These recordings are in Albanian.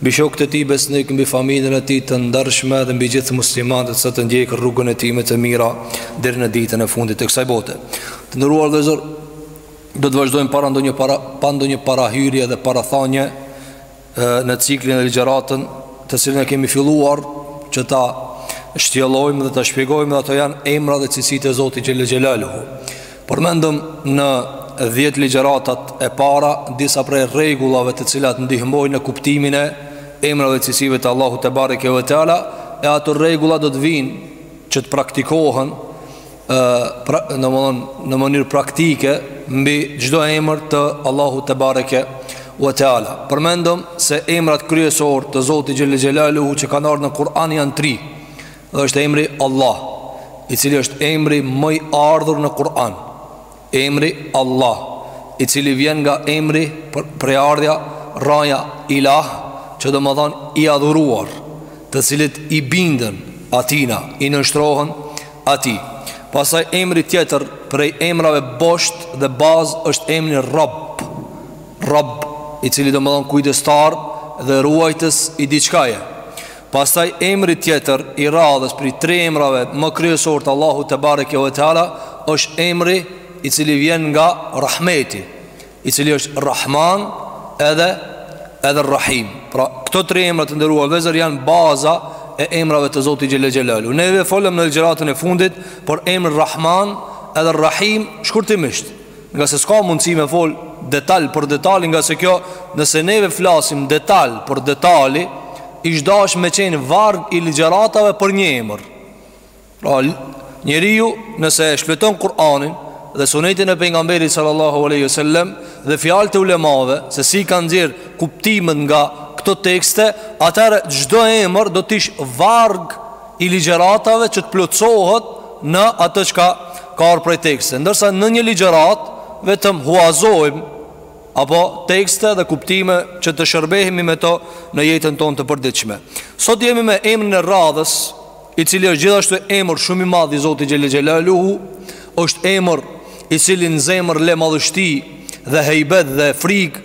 Mbi shokët e tij besnikë, mbi familjen e tij të ndershme dhe mbi gjithë muslimanët sa të ndjekin rrugën e tij me të mira deri në ditën e fundit të kësaj bote. Të nderuar vëllezër, do të vazhdojmë para ndonjë para pa ndonjë parahyrje dhe parathënie në ciklin dhe ligjëratën të cilën e kemi filluar që ta shtjellojmë dhe ta shpjegojmë dhe ato janë emra dhe cilësitë e Zotit Xhele Xhelaluhu. Përmendëm në 10 ligjëratat e para disa prej rregullave të cilat ndihmojnë në kuptimin e emrave dhe cilësive të Allahut te bareke ve teala e ato rregulla do të vijnë që të praktikohen ë pra, domethënë në mënyrë praktike mbi çdo emër të Allahut te bareke ve teala. Përmendëm se emrat kryesorë të Zotit xhele xhelaluhu që kanë ardhur në Kur'an janë 3. është emri Allah, i cili është emri më i ardhur në Kur'an. Emri Allah, i cili vjen nga emri prejardhja rrënja ilah, që domethënë i adhuruar, të cilit i binden atijna, i nënshtrohen atij. Pastaj emri tjetër prej emrave bosht dhe bazë është emri Rab, Rab, i cili domethënë kujdestar dhe ruajtës i diçkaje. Pastaj emri tjetër i radhës prej tre emrave më kryesorë të Allahut te bareke ve teala është emri i cili vjen nga Rahmeti, i cili është Rahman edhe edhe Rahim. Pra, këto tre emra të nderuar vëllezër janë baza e emrave të Zotit xhele xhelaluhu. Neve folëm në ligjëratën e fundit për emrin Rahman edhe Rahim shkurtimisht. Ngase s'ka mundësi me fol detal për detal Ngase kjo nëse neve flasim detal për detal Ish dasht me qenë varg i ligjëratave për një emër Pra njeriu nëse e shfleton Kur'anin Dhe sunetin e pejgamberit sallallahu alejhi ve sel-lem Dhe fjalët e ulemave Se si kanë nxjerrë kuptimet nga këto tekste Atëherë çdo emër do t'ish varg i ligjëratave që të plotësohet në atë çka ka ardhur prej tekste. Ndërsa në një ligjëratë vetëm huazojmë apo tekste dhe kuptime që të shërbehemi me to në jetën tonë të përditshme. Sot jemi me emrin e radhës, i cili është gjithashtu emër shumë i madh i Zotit Xhele Xhelaluhu, është emër i cili në zemër le madhështi dhe hejbet dhe frikë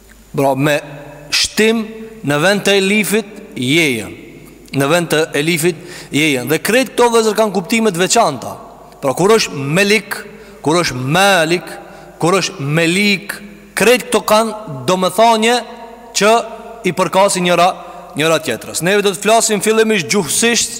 Pra me shtim në vend të elifit jejën Në vend të elifit jejën Dhe krejt këto vëllezër kanë kuptime të veçanta Pra kur është melik, kur është melik, kur është melik Krejt këto kanë domethanie që i përkasin njëra, njëra tjetrës Neve do të flasim fillimisht gjuhësisht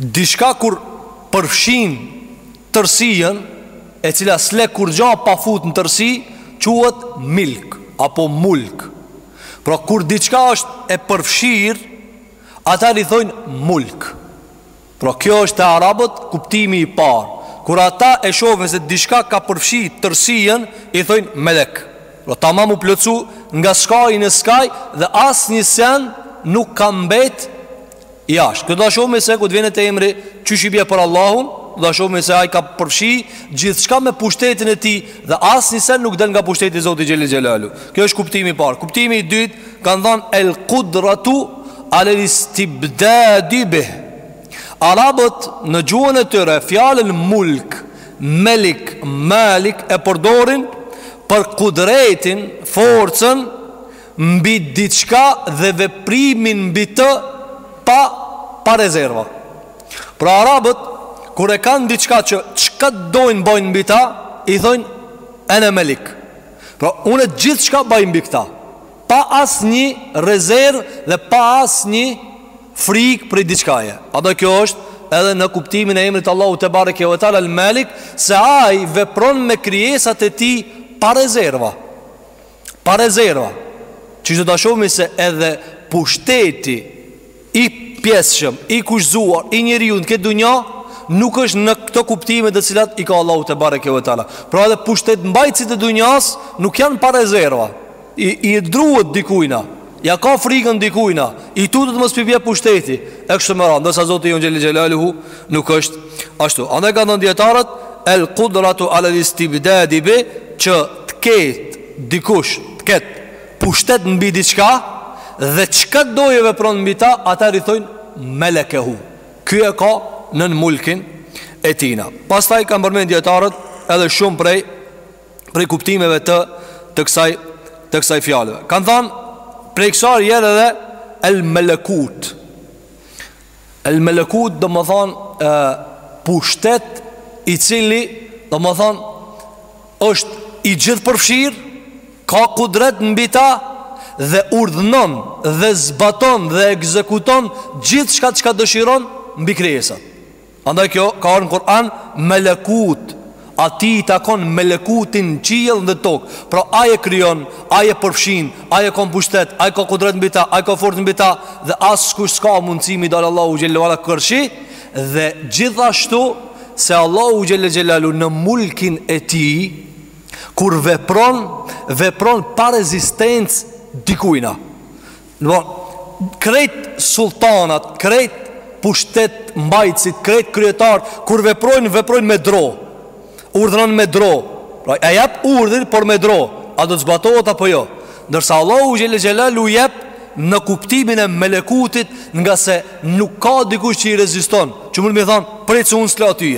Diçka kur përfshin tërësien e cila s'le kurgjâ pa fut në tërësi, quhet milk apo mulk. Pra kur diçka është e përfshirë, atëherë i thojnë mulk. Pra kjo është te arabët kuptimi i parë. Kur ata e shohin se diçka ka përfshi tërësien, i thojnë melek. Pra tamam u plotsu nga skaj në skaj dhe asnjë sen nuk ka mbet jashtë. Këtu do ta shohim se kur të vijmë te emri qysh i bie për Allahun, do ta shohim se ai ka përfshi gjithçka me pushtetin e tij dhe asnjë sen nuk del nga pushteti i Zotit xhelel xhelalu. Kjo është kuptimi i parë. Kuptimi i dytë kanë thënë el kudratu ala el istibdadi bih. Arabët në gjuhën e tyre fjalën mulk Melik, Malik e përdorin për kudretin, forcën, mbi diçka dhe veprimin mbi të pa pa rezerva. Pra arabët kur e kanë diçka që çka dojnë bajnë mbi ta, i thojnë ene melik. Pra unë gjithçka baj mbi këta, pa asnjë rezervë dhe pa asnjë frikë prej diçkaje. Andaj kjo është edhe në kuptimin e emrit të Allahut tebareke ve teala El Melik, se Ai vepron me krijesat e Tij pa rezerva. Pa rezerva. Që do ta shohim se edhe pushteti i pjesshëm, i kushzuar, i njeriut në këtë dunja nuk është në këto kuptime të cilat i ka Allahu tebareke ve teala. Pra edhe pushtetmbajtësit e dunjas nuk janë pa rezerva. I i druhet dikujna, ia ka frikën dikujna, i tutet mos po i bje pushteti, e kështu me radhë, ndërsa Zoti jonë xhele xhelaluhu nuk është ashtu. Andaj kanë thënë dijetarët, el kudratu ala l istibdadi bih, që të ketë dikush, të ketë pushtet mbi diçka, dhe çka të dojë vepron mbi ta, atëherë i thojnë melekehu. Ky e ka nën mulkin e tijna. Pastaj kanë përmend dijetarët edhe shumë prej, prej kuptimeve të të kësaj të kësaj fjale. Kanë thënë prej kësaj rrjedh edhe el melekut. El melekut domethënë pushtet i cili domethënë është i gjithëpërfshirë, ka kudret mbi ta dhe urdhënon dhe zbaton dhe ekzekuton gjithçka çka dëshiron mbi krijesat. Andaj kjo ka ardhur në Kur'an melekut, atij i takon melekuti në qiell dhe tokë. Pra ai e krijon, ai e përfshin, ai e ka në pushtet, ai ka kudret mbi ta, ai ka forcë mbi ta dhe askush s'ka mundësi me i dal Allahut xhele ve ala karshi dhe gjithashtu se Allahu xhele xhelaluhu në mulkin e tij kur vepron, vepron pa rezistencë dikujna. Në bon, krejt sulltanat, krejt pushtetmbajtësit, krejt kryetarët, kur veprojnë, veprojnë me dro. Urdhëron me dro. Pra, e jep urdhrin, por me dro. A do të zbatohet apo jo? Ndërsa Allahu xhele xhelaluhu jep në kuptimin e melekutit ngase nuk ka dikush që i reziston. Që mund me i thonë, prit se unë s'lo ty.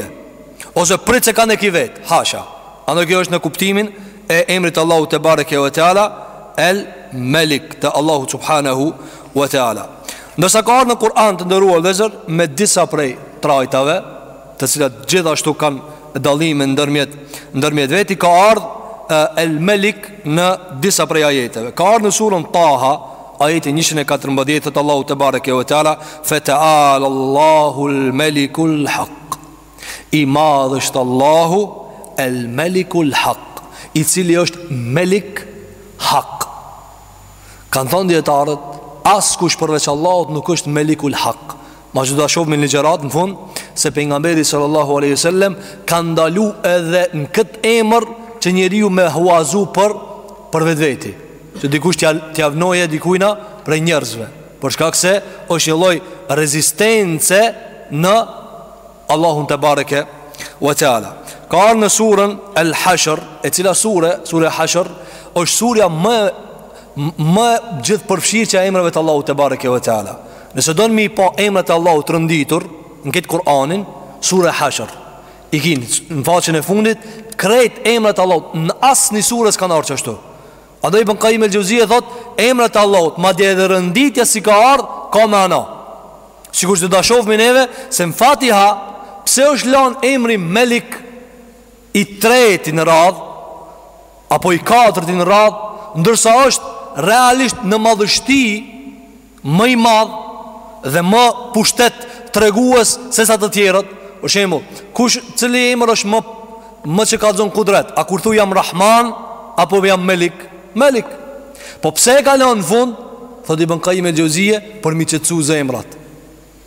Ose prit se ka nekë i vet, hasha. Andaj kjo është në kuptimin E emrit të Allahut tebareke ve teala El Melik të Allahut subhanahu ve teala. Ndërsa ka ardh në Kur'an të nderuar vllezër me disa prej trajtave, të cilat gjithashtu kanë dallime ndërmjet ndërmjet veti ka ardh El Melik në disa prej ajeteve. Ka ardh në surën Taha, ajeti 114 thot Allahu tebareke ve teala, fe teala Allahul Melikul Hak. I madh është Allahu El Melikul Hak I cili është Melik Hak Kanë thonë dijetarët Askush përveç Allahut nuk është Melikul Hak Ma që do ta shofim në ligjëratë në fund Se pejgamberi sallallahu alejhi ve sellem Ka ndalu edhe në këtë emër Që njeriu me huazu për Për vetveti Që dikush t'ia vnojë dikujna Prej njerëzve Për shkak se është një lloj rezistence Në Allahun tebareke ve teala. Ka ardh në surën El Hashr, e cila sure, sure Hashr, është surja më më gjithëpërfshirëse e emrave të Allahut tebareke ve teala. Nëse don mi pa emrat e Allahut të rënditur në krejt Kur'anin, sure Hashr. I ki në faqen e fundit krejt emrat e Allahut në asnjë sure s'kanë ardh qashtu. Andaj Ibn Qayyim el-Xheuzije thot, emrat e Allahut, madje edhe rënditja si ka ardh, ka mana. Sikur që do ta shofmi neve se në Fatiha pse është lan emri Melik i treti në radh apo i katërti në radh, ndërsa është realisht në madhështi më i madh dhe më pushtet tregues se sa të tjerët, për shembull, kush cili emër është më më që kallxon kudret, a kur thu jam Rahman apo jam Melik? Melik. Po pse e ka lënë në fund? Thotë Ibn Qayyim el-Xheuzije për mi qetësu zemrat.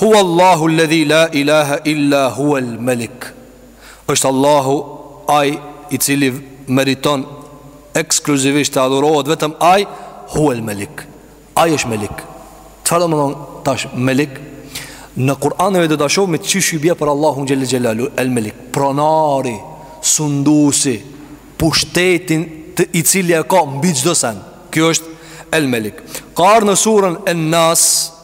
Huwa Allahu ledhi la ilaha illa huwa al melik Është Allahu Ai i cili meriton ekskluzivisht të adhurohet vetëm Ai Huwa al melik Ai është Melik. Çfarë domethënë tash Melik? Në Kur'an neve do ta shohim qysh i bie për Allahun xhele xhelaluhu el Melik, pronari, sunduesi, pushtetin i cili e ka mbi çdo sen. Kjo është el Melik. Ka ardh në surën En-Nas,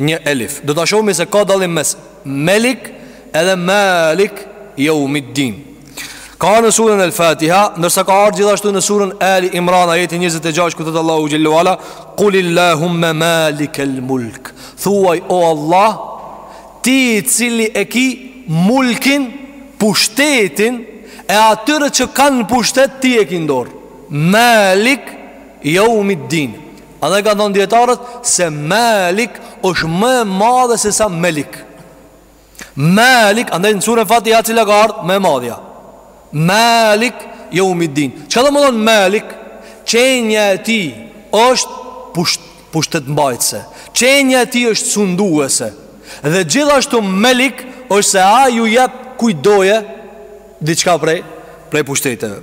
Një elif. Do ta shohim se ka dallim mes Melik edhe Malik Yawmiddin. Ka ardh në surën El Fatiha, ndërsa ka ardhur gjithashtu në surën Ali Imran ajeti 26 ku thot Allahu xhallahu ala, "Qul Allahumma Malik el Mulk." Thuaj o Allah, ti i cili e ki mulkin, pushtetin e atyre që kanë pushtet ti e ki në dorë. Malik Yawmiddin. Edhe kanë thonë dijetarët Se Melik është më madhe se sa Malik Melik Andej në surën Fatiha e cila ka ardhë Më e madhja Melik Jeumiddin Çka do me thonë Melik Qenia e tij është pusht, pushtetmbajtëse Qenia e tij është sunduese Dhe gjithashtu Melik është se ai i jep kujtdo Diçka prej Prej pushteteve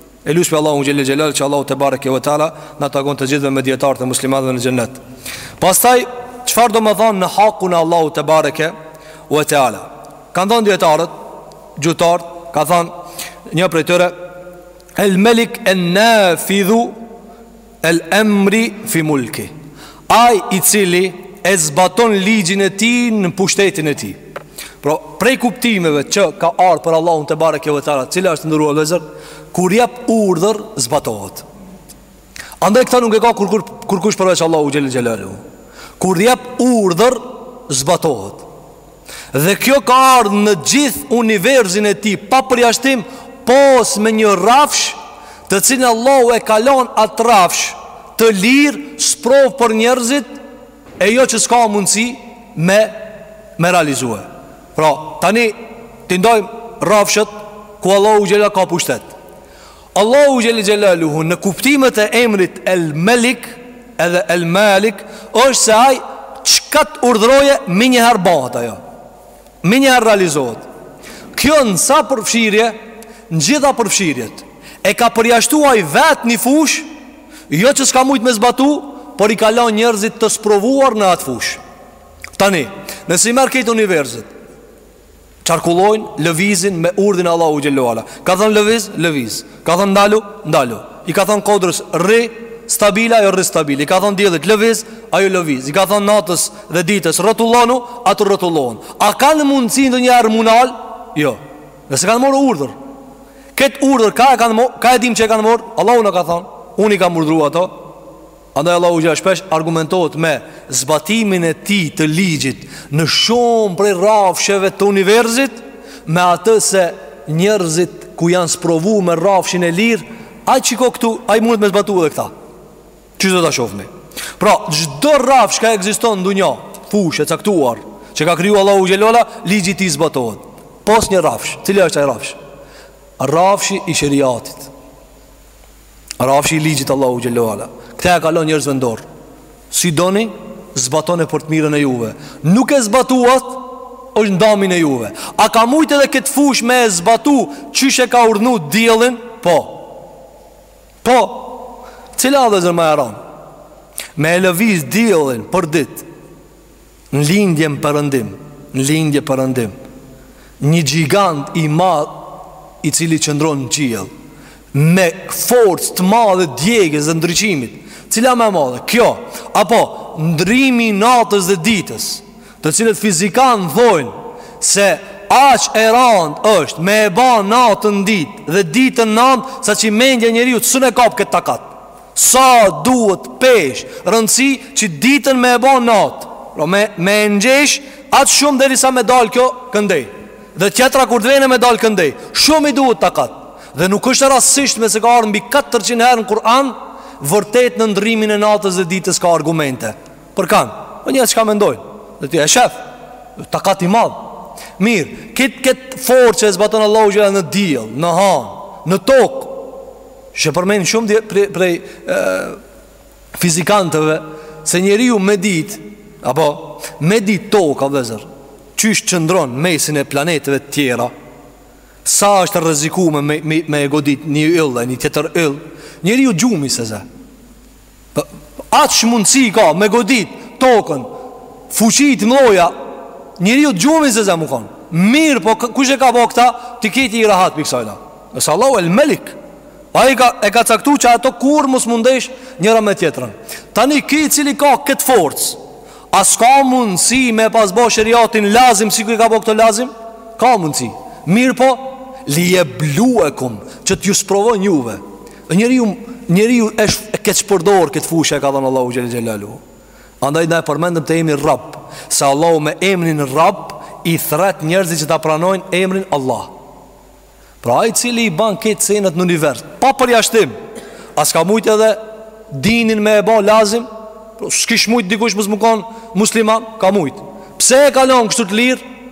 E lusim Allahun xhelle xhelaluhu që Allahu te bareke ve teala të na takon të gjithëve me dijetarët e muslimanëve në xhennet. Pastaj çfarë domethanë në hakun e Allahut te bareke ve teala? Kanë thënë dijetarët, gjuhëtarët, ka thënë një prej tyre El Melik en Nafidhu El emri fi mulki Ai i cili e zbaton ligjin e tij në pushtetin e tij Pra, prej kuptimeve që ka ardh për Allahun tebareke ve teala Cila është e nderuar vezër Kur jep urdhër, zbatohet Andaj këta nuk e ka kur, kur, kurkush përveç Allahu xhelle xhelaluhu Kur jep urdhër, zbatohet Dhe kjo ka ardhë në gjithë universin e tij Pa përjashtim pos me një rrafsh Të cilin Allahu e ka lon atë rrafsh Të lirë sprovë për njerëzit E jo që s'ka mundësi me, me realizue Pra tani t'i ndajmë rrafshet Ku Allahu xhelle ka pushtet Allahu xhelle xhelaluhu në kuptimet e emrit El Melik edhe El Malik është se ai çka të urdhërojë menjëherë bëhet ajo. Menjëherë realizohet. Kjo në sa përfshirje, në gjitha përfshirjet. E ka përjashtu ai vetë një fushë, jo që s'ka mujt me zbatu, por i ka lënë njerëzit të sprovuar në atë fushë. Tani, nëse i merr krejt universet, Qarkullojnë, lëvizin me urdhrin e Allahut xhelalu ala. Ka thënë lëviz, lëviz. Ka thënë ndalu, ndalu. I ka thënë kodrës rri, stabile ajo rri stabile. I ka thënë diellit lëviz, ajo lëviz. I ka thënë natës dhe ditës rrotullonu, ato rrotullohen. A kanë mundësi ndonjëherë m'u ndal? Jo. Pse se kanë marrë urdhër. Këtë urdhër kah e kanë marrë, kah e dimë që e kanë marrë, Allahu na ka thënë, unë i kam urdhëruar ato. Andaj Allahu xhel-le shpesh argumentohet me zbatimin e tij të ligjit në shumë prej rrafsheve të univerzit me atë se njerëzit ku janë sprovu me rrafshin e lirë ai, shiko këtu, ai mundet me zbatu edhe këta që do ta shofmi pra, çdo rrafsh çka ekziston në dunja fushë e caktuar që ka kriju Allahu xhel-le ala ligji i tij zbatohet pos një rrafsh, cili është ai rrafsh rrafshi i sheriatit Rrafshi i ligjit Allahu xhel-le ve ala. Këtë e ka lon njerëzve në dorë. Si doni, zbatone për të mirën e juve. Nuk e zbatuat, është n'damin e juve. A ka mujt edhe këtë fushë me e zbatu qysh e ka urdhnu diellin? Po. Po. Cila a vazifa ma e ranë? Me e lëviz diellin për ditë. Në lindje në përëndim Në lindje përëndim Një gjigant i madh I cili qëndron në qiell Me forcë të madhe djegies dhe ndriçimit Cila ma e madhe Kjo Apo ndrrimi i natës dhe ditës Të cilët fizikanë thojnë Se aq e randë është Me e ba natën ditë Dhe ditën natë Saqë mendja e njeriut s'un e kap këtë takat Sa duhet peshë, rëndësi që ditën me e bo natë Pra me, me e ngjesh atë shumë derisa me dalë kjo këndej Dhe tjetra kur t'vjen e me dalë këndej Shumë i duhet takat Dhe nuk është rastësisht me se ka ardhë mbi 400 herë në Kur'an Vërtet në ndrrimin e natës dhe ditës ka argumente Për kanë, po njerëz çka mendojnë Dhe ti e shef, takat i madh Mirë, këtë këtë forcë që e zbaton Allahu xhel-le në diell, në hanë, në tokë Se përmenin shumë prej, prej e, fizikantëve Se njeriu me dit Apo me dit toka vetëm Qysh qëndron n'mesin e planeteve tjera Sa është rreziku me me, me, me e godit një yll dhe një tjetër yll Njeriun gjumi s'e zë Aq mundësi ka me godit tokën Fuqi t'mdhaja Njeriun gjumi s'e ze me u konë Mirëpo kush e ka bo këta Ti këtu je rahat prej kësajna Është Allahu el Melik Ai ka, e ka caktu që ato kurrë mos me u ndesh njëra me tjetrën Tani ky i cili ka këtë forcë A s'ka mundësi me pas bo sheriatin lazim Sikur i ka bo këto lazim Ka mundësi Mirëpo Li jebluvekum Që t'ju sprovon juve Njeriu njeriu është e keqpërdor këtë fushë që e ka dhonë Allahu xhel-le xhelaluhu. Andaj na e përmendëm te emri Rabb, se Allahu me emrin Rabb i thret njerëzit që ta pranojnë emrin Allah. Pra ai i cili i ban këto senat në univers, pa përjashtim, a s'ka mujt edhe dinin me e bo lazim, po, s'kish mujt dikush mos me u kon musliman, ka mujt. Pse e ka lon kështu të lirë?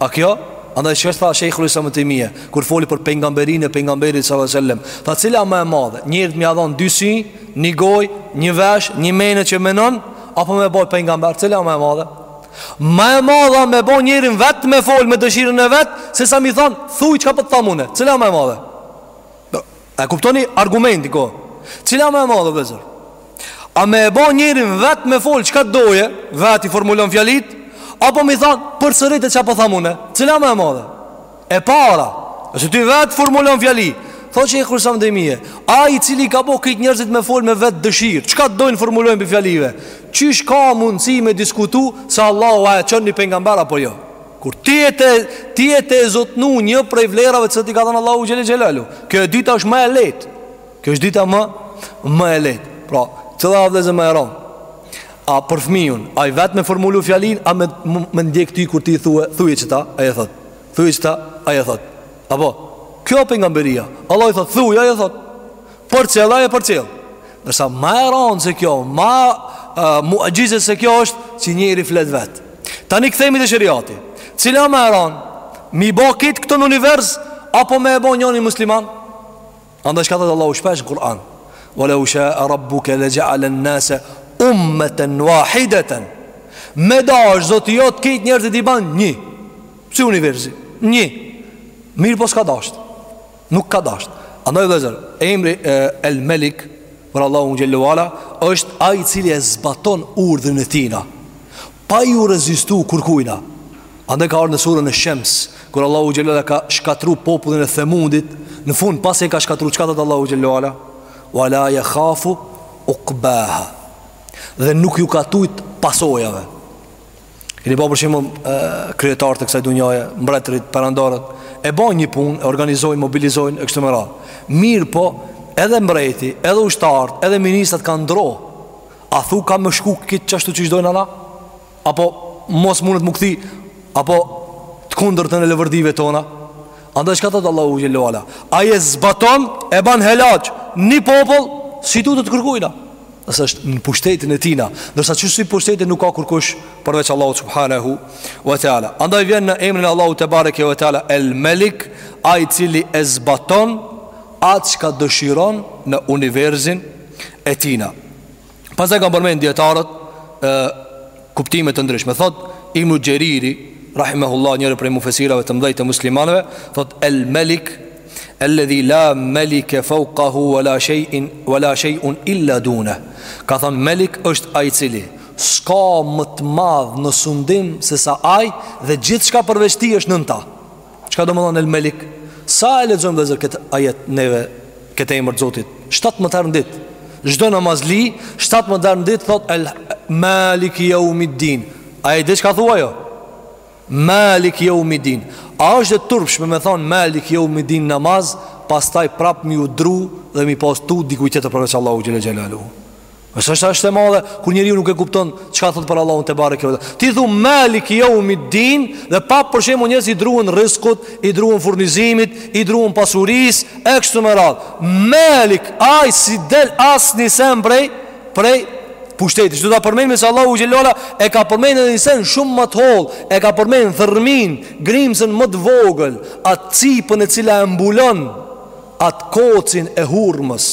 A kjo? Andaj çka tha Sheikhul Islam ibn Taymija, kur foli për pejgamberinë e pejgamberit sallallahu alajhi wasallam, tha cila ma e madhe, njerit me ia dhon dy sy, një gojë, një vesh, një menë që menon, apo me bo pejgamber, cila ma e madhe? Ma e madhe me bo njerin vetë me fol me dëshirën e vet, sesa me i thon, thuj çka po të tham unë, cila ma e madhe? A e kuptoni argumentin ko? Cila ma e madhe vëllezër? A me e bo njerin vet me fol çka të dojë, vet i formulon fjalitë, apo me i thon përsërite çka po tham unë? Cila ma e madhe? E para, se ti vet formulon fjali, thotë Sheikhul Islam ibn Taymija, ai i cili ka bo kejt njerëzit me fol me vet dëshirë, çka të dojnë formulojnë prej fjalive, qysh ka mundësi me diskutu se Allahu a e çon një pengamber apo jo? Kur ti je tu, ti je tu e zotnu një prej vlerave që t'i ka dhënë Allahu xhelle xhelaluhu. Kjo e dyta është më e lehtë. Kjo është e dyta më, më e lehtë. Pra, cila o vllezër më e ronë. A për fëmijën, ai vetë me formulu fjalinë, a me, me ndjek ty kur ti thue, thuje qeta, ai e thot. Thuje qeta, ai e thot. A po, kjo pengamberia. Allahu i thot, thuje, ai e thot. Përcjelle ai e përcjell. Ndërsa ma e rëndë se kjo, ma muxhize se kjo është që njeri flet vet. Tani kthehemi te sheriati. Cila ma e rëndë? Me i bo kejt këto në univers apo me e bo njonin musliman? Andaj çka thotë Allahu shpesh në Kur'an Ve leu shae rabbuke le xhealen nase ummeten vahideten Me dasht Zoti jot kejt njerëzit i ban një Si universi Një Mirëpo s'ka dasht Nuk ka dashtë. Andaj vëllezër, emri e, El Melik, për Allahun xhelle ve ala, është ai i cili e zbaton urdhrin e tina, pa iu rezistu kurkujna. Andaj ka ardh në suren e Shems, kur Allahu xhelle ve ala ka shkatrru popullin e Themudit, në fund, pasi e ka shkatrru, çka thotë Allahu xhelle ve ala? Wa la jekhafu ukbaha. Dhe nuk iu ka tujt pasojave. Keni pa për shembull, kryetarët e kësaj dunjaje, mbretërit, perandarët, e bojnë një punë, e organizojnë, mobilizojnë, e kështu me radhë. Mirëpo, edhe mbreti, edhe ushtarët, edhe ministrat kanë dro. A thu ka me shku kejt qashtu qysh dojna na? Apo mos mundet me u kthy? Apo të kundërtën e levërdive tona? Andaj çka thot Allahu xhelle ve ala, ai e zbaton e ban helaç ni popull s'i tutet kurkujna. Nëse është në pushtetin e tina, ndërsa qesi pushteti nuk ka kurkush përveç Allahu subhanahu wa taala. Andaj vjen në emrin e Allahu tebareke wa taala El Melik, ai i cili e zbaton atë çka dëshiron në universin e tina. Pastaj kanë përmend dijetarët e, Kuptime të ndryshme Thotë Ibnu Xheriri Rahimehullah njëri prej mufesirave të mdhejt të muslimanve Thotë El Melik Elledhi la melike feukahu Ve la shej'in Ve la shej'un illa duneh Ka thonë Melik është ai i cili S'ka më të madh në sundim Se sa ai Dhe gjithçka përveç tij është nën ta Çka domethonë El Melik? Sa e lexojmë vllezër këtë ajet neve, këtë emër të Zotit? Shtatëmdhetë herë në ditë. Çdo namazli, shtatëmdhetë herë në ditë, thotë Maliki jeumiddin. A e di çka thua jo? Maliki jeumiddin. A është e turpshme me thonë Maliki jeumiddin n'namaz, pastaj prapë m'iu dru dhe mi pas tutë dikujt tjetër përveç Allahu xhel-le xhelaluhu. Është është është e madhe Kur njeriu nuk e kupton Çka thotë për Allahun tebareke Ti thu Maliki jeumiddin Dhe prap për shembull njerëz i druhen rizkut I druhen furnizimit I druhen pasurisë E kështu me radhë Melik Ai s'i del asnjë send prej Prej pushtetit Siç do ta përmendim se Allahu xhel-le xhelaluhu E ka përmend edhe një send shumë më të hollë E ka përmend thërrminë Grimcën më të vogël Atë cipën e cila e mbulon Atë kocin e hurmës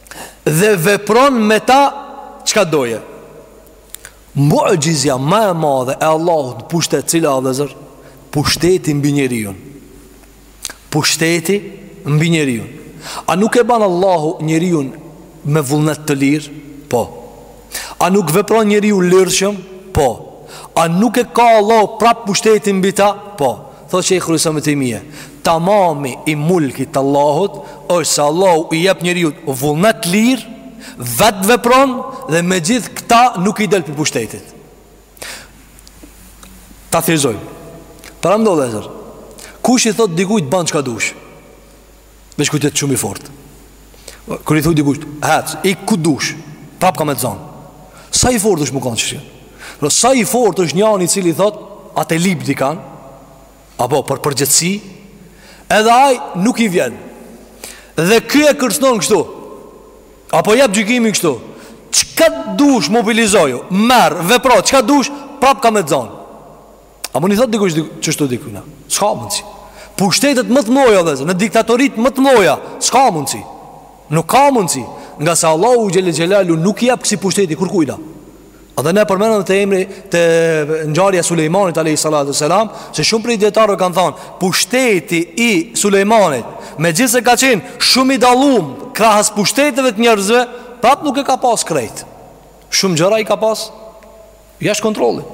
dhe vepron me ta çka dojë. Muxhizja më e madhe e Allahut pushtet cila vëllezër pushteti mbi njeriun. Pushteti mbi njeriun. A nuk e ban Allahu njeriun me vullnet të lirë? Po. A nuk vepron njeriu lirshëm? Po. A nuk e ka Allahu prap pushtetin mbi ta? Po. Thotë Shejhul Islam Ibn Tejmije, Tamami i mulkit të Allahut është se Allahu i jep njeriut vullnet të lirë, vetë vepron dhe me gjithë këta nuk i del prej pushtetit. Ta thirëzojmë. Paramendo vllezër, kush i thotë dikujt ban çka dush? Veç kur t'jetë shumë i fortë Kur i thu dikujt Hec, ik ku dush Prap kam me të zan Sa i fortë është me kanë qështu Në sa i fortë është njani i cili thotë A e lyp dikan Apo për përgjegjësi Edhe ai nuk i vjen Dhe ky e kërcnon kështu Apo jep gjykimin kështu Çka dush mobilizoju Merr, vepro, çka dush Prap kam me të zan A mun i thotë dikush qështu dikujna S'ka mundësi Pushtetet më të mdhoja vllezër Në diktaturat më të mdhoja S'ka mundësi Nuk ka mundësi Ngase Allahu xhel-le xhelaluhu Nuk i jep kësi pushteti kurkujna Edhe ne përmendëm te emri Te ngjarja e Sulejmanit a.s. Se shumë prej dijetarëve kanë thonë Pushteti i Sulejmanit Me gjithë se ka qenë Shumë i dallum Krahas pushteteve të njerëzve Prap nuk e ka pas krejt Shumë gjëra i ka pas Jashtë kontrollit.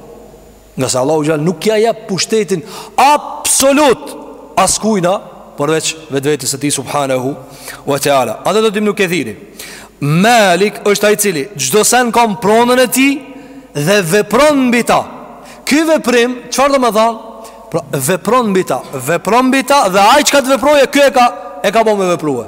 Ngase Allahu xhel nuk ja jap pushtetin absolut askujna, përveç vetvetes së tij subhanahu wa ta'ala. Andaj thotë Ibnu Kethiri. Malik është ai i cili, çdo sen ka n'pronën e tij dhe vepron mbi ta. Ky veprim, çfarë domethanë? Pra, vepron mbi ta, vepron mbi ta dhe ai çka të veprojë, kjo e ka, e ka bo me veprue.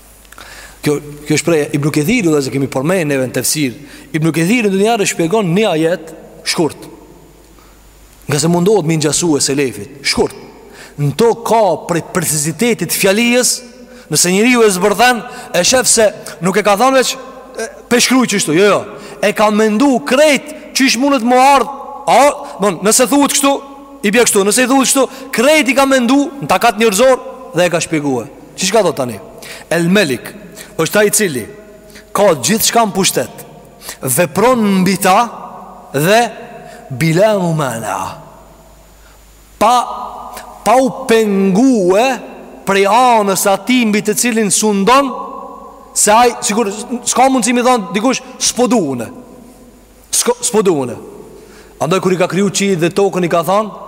Kjo, kjo shprehje, Ibnu Kethiri vllezër kemi përmend neve në tefsir Ibnu Kethiri ndonjëherë shpjegon një ajet shkurt Ngase mundohet me i ngjasue selefit Shkurt Në to ka prej precizitetit t'fjalisë Nëse njeriu e zbërthen E shef se nuk e ka thanë veç Pe shkruj qështu, jo jo E ka mendu krejt qysh mundet me ardh A, bon, nëse thuhet kështu I bje kështu, nëse i thuhet kështu Krejt i ka mendu në takat njerëzor Dhe e ka shpjegue Çka tha tani? El Melik është ai i cili Ka gjithçka në pushtet Vepron mbi ta Dhe Bila mumanea Pa Pa u pengue Prej anës atij mbi të cilin sundon Se ai Sigur S'ka mundësi me i thanë dikush S'po du une S'po du une Andaj kur i ka kriju qiejt dhe tokën i ka thanë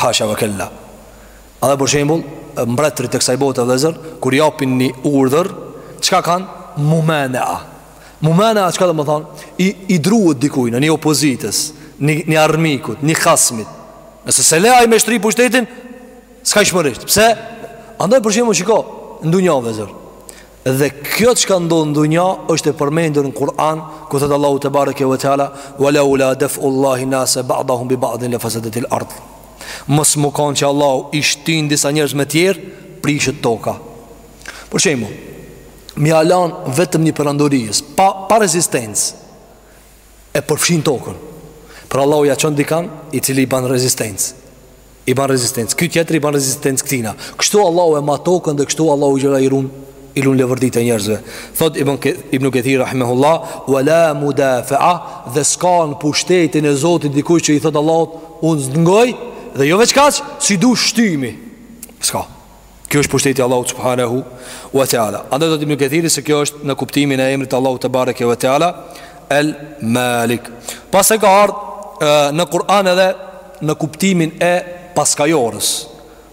Hasha ve kella Edhe për shembul Mbretërit e kësaj bote vllezër Kur japin një urdhër Çka kanë mumanea Mumanea çka domethonë I, i druhet dikujna Një opozitës Një, një armikut Një hasmit Nëse s'e le ai me shtri pushtetin S'ka ai shpërisht Pse Andaj për shembul shiko N'dunja vllezër Dhe kjo që ka ndodh n'dunja është e përmendur në Kur'an Ku thotë Allahu tebareke ve teala Wa laula def'ullahi nase ba'da hum bi ba'din le fasetet il ardh Mos me kanë që Allahu i shtyn disa njerëz me tjerë Prishet toka Për shembull Me ja lan vetëm një perandorie Pa, pa rezistencë E përfshin tokën Por Allahu ja çon dikan i cili i ban rezistencë I ban rezistencë, ky tjetri i ban rezistencë këtina Kështu Allahu e ma tokën dhe kështu Allahu xhelle i run I run leverditë e njerëzve Thot Ibn, Ke, Ibn Kethir Rahimehullah Wa la mudafea Dhe s'ka në pushtetin e Zotit dikush që i thot Allahut Unë s'të ngoj Dhe jo veç kaq Si du shtymi S'ka Kjo është pushteti i Allahut subhanahu wa taala. Andaj thotë Ibnu Kethiri se kjo është në kuptimin e emrit t'Allahut tebareke ve teala El Malik. Pastaj ka ardhë në Kur'an edhe në kuptimin e paskajorës.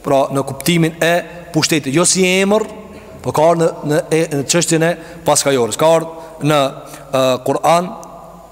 Pra në kuptimin e pushtetit, jo si emër, po ka ardhë në, në, në çështjen e paskajorës. Ka ardhë në uh, Kur'an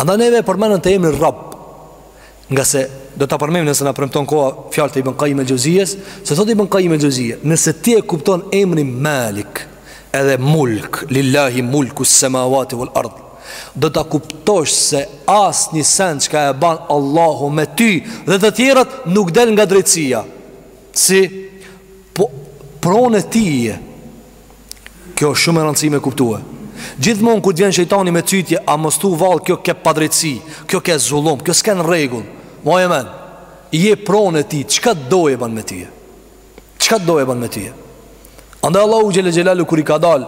Andaj neve e përmendëm te emri Rabb. Nga se do ta përmendim nëse na premton koha fjalët e Ibn Qayyim el-Jawziyyes, se thotë Ibn Qayyim el-Jawziyye, nëse ti e kupton emrin Malik, edhe Mulk, lillahi mulku semawati wal ard. Do ta kuptosh se asnjë sen çka e ban Allahu me ty dhe të tjerët nuk del nga drejtësia. Si po pronë e tij je Kjo është shumë e rëndësishme me kuptue. Gjithmonë kur të vjen shejtani me çytje, a mos vall kjo ke padrejtësi, kjo ke zullum, kjo s'ke në rregull. Maje men. Je pronë e tij, çka të doje ban me tyje? Çka të doje ban me tyje? Andaj Allahu xhel-le xhelaluhu kur i ka dal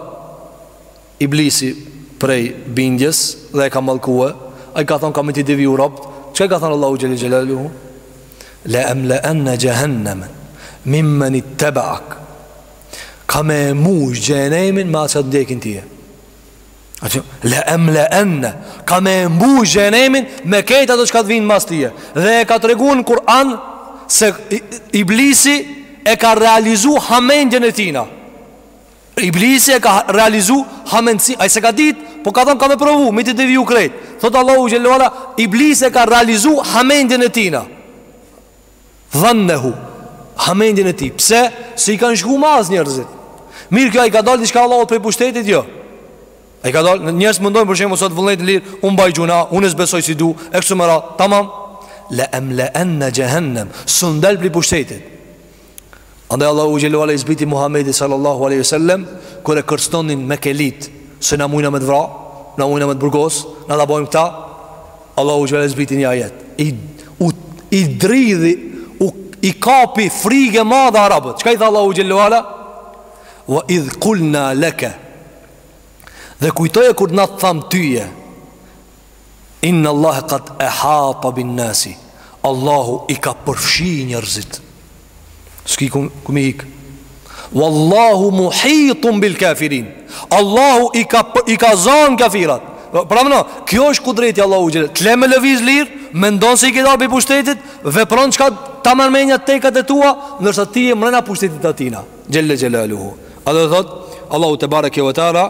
Iblisi prej bindjes dhe e ka mallkue, ai ka thon kam me i deviju robt, çka ka thon Allahu xhel xelalu? La amla'anna jahannama mimman ittaba'ak Kam me e mush xhehenemin me ata që të ndjekin tije Atë le emle'enne Kam me e mush xhehenemin me krejt ata që kanë të vinë mas tije Dhe e ka tregu në Kur'an Se iblisi e ka realizu hamendjen e tina Iblisi e ka realizu hamendjen Ai s'e ka dit, po ka thonë kam me provu, me i deviju krejt Thotë Allahu xhel-le ue ala, iblisi e ka realizu hamendjen e tina Dhannehu Hamendjen e tij Pse? Se i kanë shku mas njerëzit Mirë kjo a i ka dalë diçka Allahut prej pushtetit jo A i ka dalë Njerëzit mendojnë për shembull se vullnetin e lirë Unë baj gjuna Unë e besoj si du E kështu me ra Tamam Le emle'enne xhehennem S'un del prej pushtetit Andaj Allahu xhel-le ue ala i zbriti Muhamedit sallallahu alaihi wasallam kur e kërcënonin mekelit se na mujna me të vra, na mujna me të burgos, na ta bëjmë këta. Allahu xhel-le ue ala i zbriti një ajet. I u i dridhi u i kapi frikë e madhe arabët. Çka i tha Allahu xhel-le ue ala? Wa idh qulna laka. Dhe kujtoje kur na tham tyje Inna Allahe kad ehata bin nasi Allahu i ka përfshi njërzit S'ki ku me ik Wallahu muhitun bil kafirin Allahu i ka, i ka zan kafirat Pra domethënë, kjo është kudreti i Allahut xhel-le Të le me lëviz lir Mendon se i ke dal prej pushtetit Vepron çka ta merr menja tekat e tua Nërsa ti je mrena pushtetit të tina xhel-le xhelaluhu Edhe thotë Allahu tebareke ve teala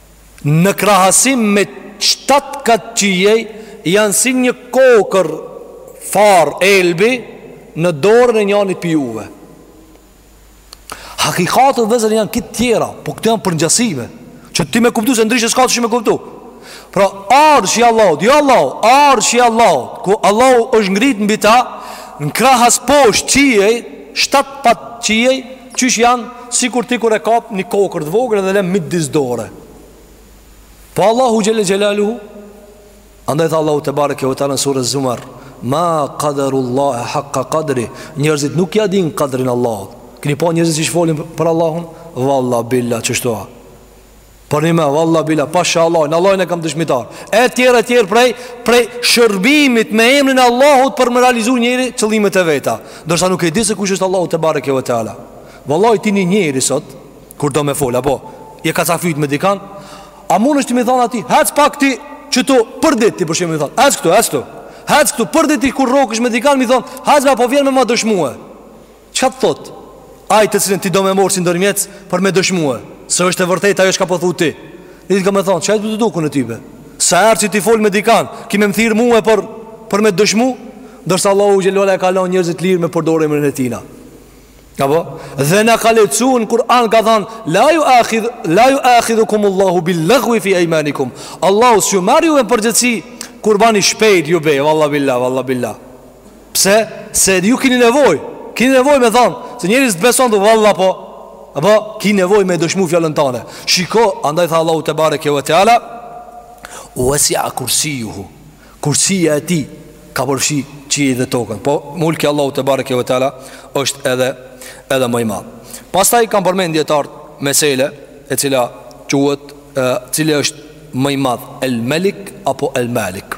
Në krahasim me shtatë kat qiej janë si një kokërr farë elbi në dorën e njënit prej juve. Hakikatet vëllezër janë krejt tjera, po këto janë përngjasime që ti me kuptu se ndryshe s'ka qysh me kuptu. Pra arshi i Allahut, jo Allahu, arshi i Allahut, ku Allahu është ngrit mbi ta në krahasim me shtatë qiej, shtatë kat qiej, Qysh janë sikur ti kur e kap një kokërr të vogël dhe e le midis dore. Po Allahu xhelle xhelaluhu andaj tha Allahu tebareke ve teala sure Zumar, ma qadarullah haqqa qadri, njerëzit nuk ja dinë qadrin Allahut. Keni pa njerëzit që folin për Allahun? Valla billa qështu a. Përnime, valla bila, pasha Allahun, Allahun e kam dëshmitar. E tjerë, e tjerë prej, prej shërbimit me emrin e Allahut për me realizu njeri qëllimet e veta. Ndërsa nuk e di se kush është Allahu tebareke ve teala. Vallahi ti një njeri sot, kur do me fol, apo, je kacafyt me dikan, a mundesh ti me thonë atij, hec pak ti qëtu përditë, ti për shembull me thonë, hec këtu, hec këtu, hec këtu, përditë ti kur rrokesh me dikan, me thonë, hec, a po vjen me ma dëshmue. Çka të thotë? Ai të cilin ti do me marr si ndërmjetës për me dëshmue, se është e vërtetë ajo çka po thu ti. Ai ka me thonë, çka po të duku unë ty be? Sa herë që ti fol me dikan, ki me më thirr mua për për me dëshmu, ndërsa Allahu xhelalu e ka lënë njerëzit lirë me përdorë emrin e tina. Apo, dhe na ka leju, në Kur'an ka thënë, la ju akhidh, la ju akhidhukum Allahu bil lagwi fi aymanikum. Allahu s'ju marr ju në përgjegjësi kur bani shpejt ju be, vallahi billah, vallahi billah. Pse? Se ju kini nevoj Kini nevoj me than Se njeri s'të beson ty, valla po Apo, ki nevoj me dëshmu fjalën tane Shiko, andaj tha Allahu tebareke ve teala Uesia kursijuhu Kursia e tij Ka përfshi qiejt dhe tokën Po, mulki Allahu tebareke ve teala është edhe, edhe më i madh Pastaj kanë përmend dijetarët Mesele e cila quhet Cili është më i madh El Melik apo El Malik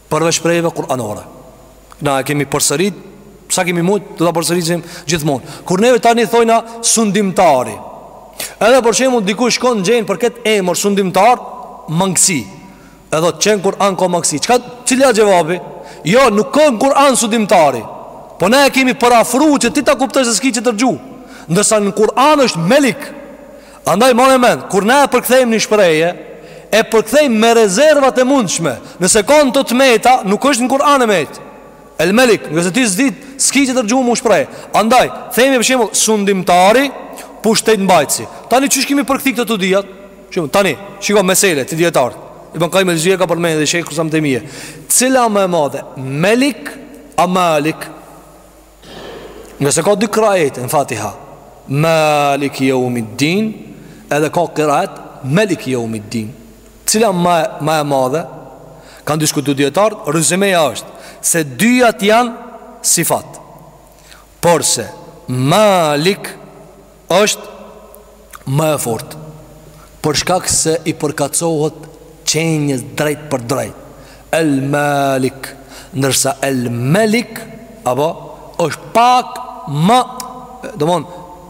Përveç shprehjeve kuranore Na e kemi përsërit Sa kemi mujt do ta përsëritim gjithmonë Kur neve tani thojna sundimtari Edhe për shembull dikush shkon gjen për këtë emër sundimtar Mangësi Edhe të qenë Kur'an ka mangësi Çka cili a xhevabi? Jo, nuk ka në Kur'an sundimtari Po ne e kemi përafru që ti ta kuptojsh se s'ki tjetër gjuhë Ndërsa në Kur'an është melik Andaj mane mend, kur na e përkthejmë një shprehje, e përkthejmë me rezervat e mundshme. Nëse kanë të meta, nuk është në Kur'an e metë. El Melik, nëse ti s'di, s'ki tjetër gjuhë m'u shpreh. Andaj, themi për shembull sundimtari, pushtetmbajtësi. Tani qysh i kemi përkthy këto të dyjat? Shumë tani, shiko mesele te dijetarët. Ibn Kajim el Xhevzije e ka përmend dhe shejhul islam Ibn Tejmije. Cila më e madhe, Melik a Malik? Ngase ka dy kiraete në Fatiha Maliki jeumid din Edhe ka kiraet Meliki jeumid din Cila ma, ma e madhe Kanë diskutu dijetarët Rezymeja është Se dyjat janë sifat Porse Malik Është më e fortë për shkak se i përkatësohet qenies drejtpërdrejt, El Malik, ndërsa El Melik apo është pak më, domthon,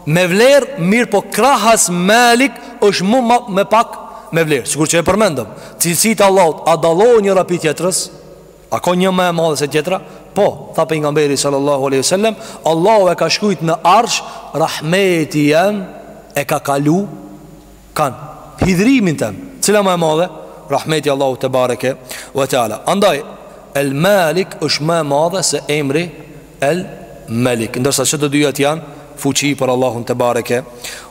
me vlerë, mirë po krahas Malik është më më pak me vlerë, sikur që e përmendëm. Cilësitë e Allahut a dallohen njëra prej tjetrës? A ka një më e madhe se tjetra? Po, tha pejgamberi sallallahu alaihi wasallam, Allahu e ka shkrujt në Arsh, rahmeti jem e ka kalu kan hidhrimin tem. Cila ma e madhe? Rahmeti i Allahut tebareke ve teala. Andaj El Malik është më e madhe se emri El Melik. Ndërsa që të dyjat janë fuqi për Allahun tebareke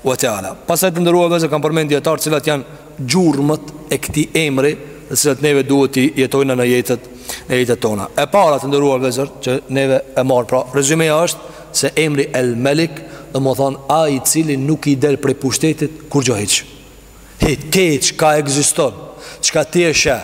ve teala. Pastaj të nderuar vëllezër kanë përmend dijetarët cilat janë gjurmët e këtij emri të cilat neve duhet t'i jetojna në jetët në jetët tona e para të nderuar vëllezër që neve e marr pra rezymeja është se emri el melik domethanë ai cili nuk i del prej pushtetit kurgjo hiç he te çka ekziston çka ti e sheh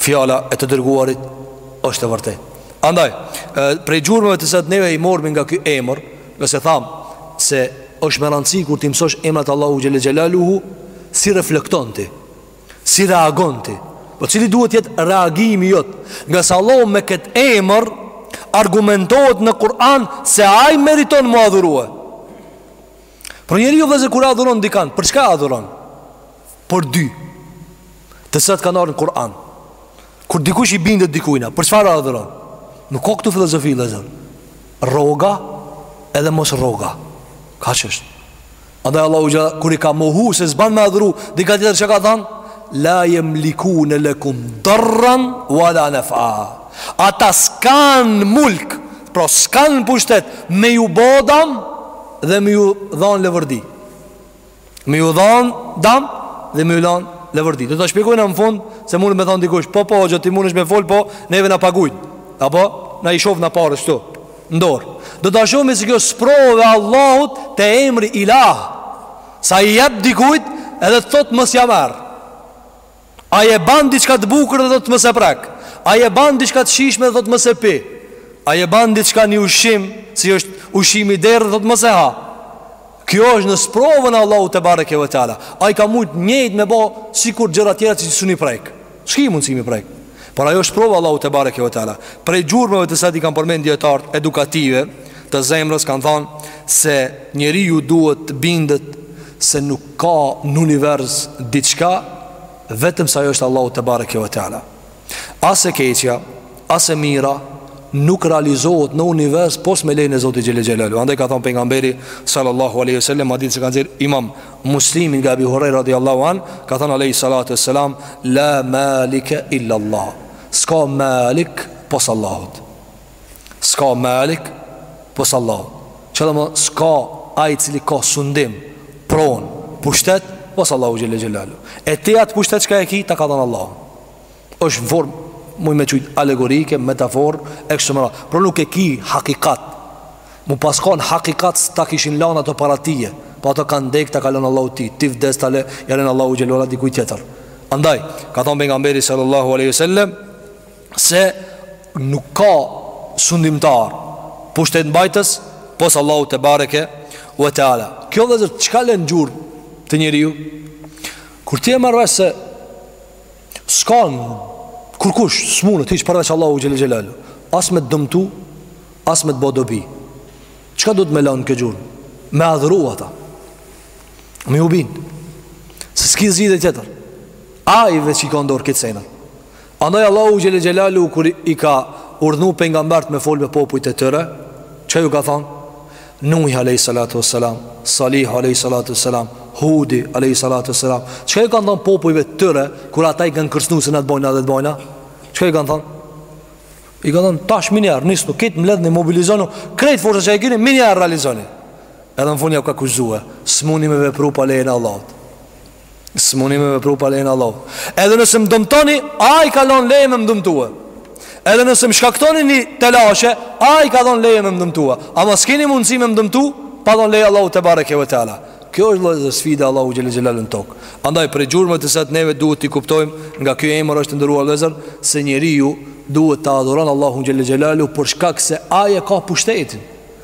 Fjala e të dërguarit është e vërtetë Andaj, prej gjurmëve të cilat neve i mormi nga ky emër Ngase thamë se është me rëndësi kur t'i mësosh emrat e Allahut xhele xhelaluhu Si reflekton ti Si reagon ti Po cili duhet të jetë reagimi jot Ngase Allahu me këtë emër Argumentohet në Kur'an Se ai meriton m'u adhurue Por njeriu vëllezër kur adhuron dikan Për çka adhuron? për dy, të cilat kanë ardhur në Kur'an. Kur dikush i bindet dikujna, për çfarë adhuron? Nuk ka këtu filozofi vëllazër. Rroga edhe mos rroga. Kaq është. Andaj Allahu gja, kur i ka mohu se s'ban me adhuru, dika tjetër ça ka thanë, la jemlikune lekum darran, wala nef'a. Ata s'kan mulk, pra s'kan pushtet, me ju bo dam dhe me ju dhanë leverdi. Me ju dhanë dam dhe me ju dhanë leverdi Do ta shpjegojna në fund se mundet me thanë dikush Po po, gjo ti mundësh me fol po neve na pagujnë Apo, na i shofna paret këtu n'dorë Do ta shohmi si kjo sprovë e Allahut te emri ilah Se i jep dikujt edhe të thotë mos ja merr Ai e ban diçka të bukur dhe thotë mos e prek. Ai e ban diçka të shijshme dhe thotë mos e pi. Ai e ban diçka një ushqim, si është ushqimi i derrit dhe thotë mos e ha. Kjo është në sprovën e Allahut tebareke ve teala. Ai ka mujt njëjtë me bo sikur gjëra të tjera që s'un i prek. S'ki mundsi m'i prek. Por ajo është sprovë e Allahut tebareke ve teala. Prej gjurmëve të cilat i kanë përmend dijetarët edukative të zemrës kanë thanë se njeriu duhet të bindet se nuk ka n'univers diçka vetëm se ajo është e Allahut tebareke ve teala. As e keqja, as e mira nuk realizohet në univers pos me lejen e Zotit xhele xhelalu. Andaj ka thonë pejgamberi sallallahu aleyhi sallam, hadith që e ka nxjerrë imam Muslimi nga Abi Hurejre radiallahu an, ka thonë aleyhi sallatu sallam, la malike illa Allah, s'ka malik pos Allahut. S'ka malik pos Allahut Që domethënë s'ka ai i cili ka sundim Pronë Pushtet Pos Allahut xhele xhelalu E ti atë pushtet çka e ki Ta ka dhënë Allahu është në formë Muj me qujtë alegorike Metaforë E kështu me radhë Pro nuk e ki Hakikat Me pas kon hakikat S'ta kishin lanë ato para teje Po ato kanë dek Ta ka lënë Allahu ty Ti vdes ti e le Ja len Allahu xhele ve ala Dikujt tjetër Andaj Ka thonë pejgamberi Sallallahu aleyhi sallam se nuk ka sundimtar pushtetmbajtës pos Allahut tebareke ve teala kjo vllezër çka len gjurmë te njeriu kur ti e merr vesh se s'ka kurkush s'munet hiç përveç Allahut xhele xhelalu as me të dëmtu as me të bo dobi çka duhet me lanë kjo gjurmë me adhuru ata me ju bind se s'ki zgjidhje tjetër ai veç i ka n'dorë krejt senet Andaj Allahu xhele xhelalu kur i ka urdhnu pejgambert me fol me popujt e tyre, çka ju ka thënë? Nuhi alayhi salatu wassalam, Salih alayhi salatu wassalam, Hudi alayhi salatu wassalam. Çka i kanë thënë popujve të tyre kur ata i kanë kërcënuar se na të bojna dhe të bojna? Çka i kanë thënë? I kanë thënë tash menjëherë nisnu krejt mbledhni mobilizonu krejt forcat që i keni menjëherë realizoni. Edhe në fund jau ka kallzue, s'muni me vepru pa lejen e Allahut. S'muni me vepru pa lejen e Allahut Edhe nëse më dëmtoni Ai ka dhonë leje me më dëmtue Edhe nëse më shkaktoni një telashe Ai ka dhonë leje me më dëmtue Ama s'kini mundësi me më dëmtu Pa dhonë leje Allahu tebareke ve teala Kjo është vllezër sfida e Allahut xhele xhelalu në tokë Andaj prej gjurmëve të cilat neve duhet t'i kuptojmë Nga kjo emër është të nderuar vllezër Se njeriu duhet ta adhuron Allahun xhele xhelalu Për shkak se ai e ka pushtetin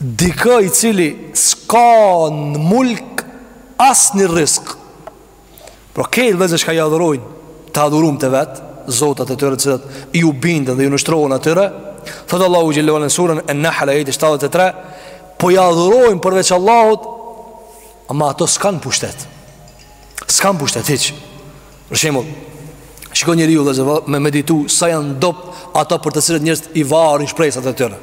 dikë i cili s'ka në mulk asnjë rizk Pro krejt vllezër çka i adhurojnë Të adhurumt e vet Zotat e tyre të cilat iu binden dhe iu nënshtrohen atyre Thotë Allahu xhele ve ala në suren En-Nahl ajeti 73 Po i adhurojnë përveç Allahut Ama ato s'kanë pushtet S'kanë pushtet hiç Për shembull Shiko njeriu vllezër me meditu Sa janë të dobët Ata për të cilat njerëzit i varin shpresat e tyre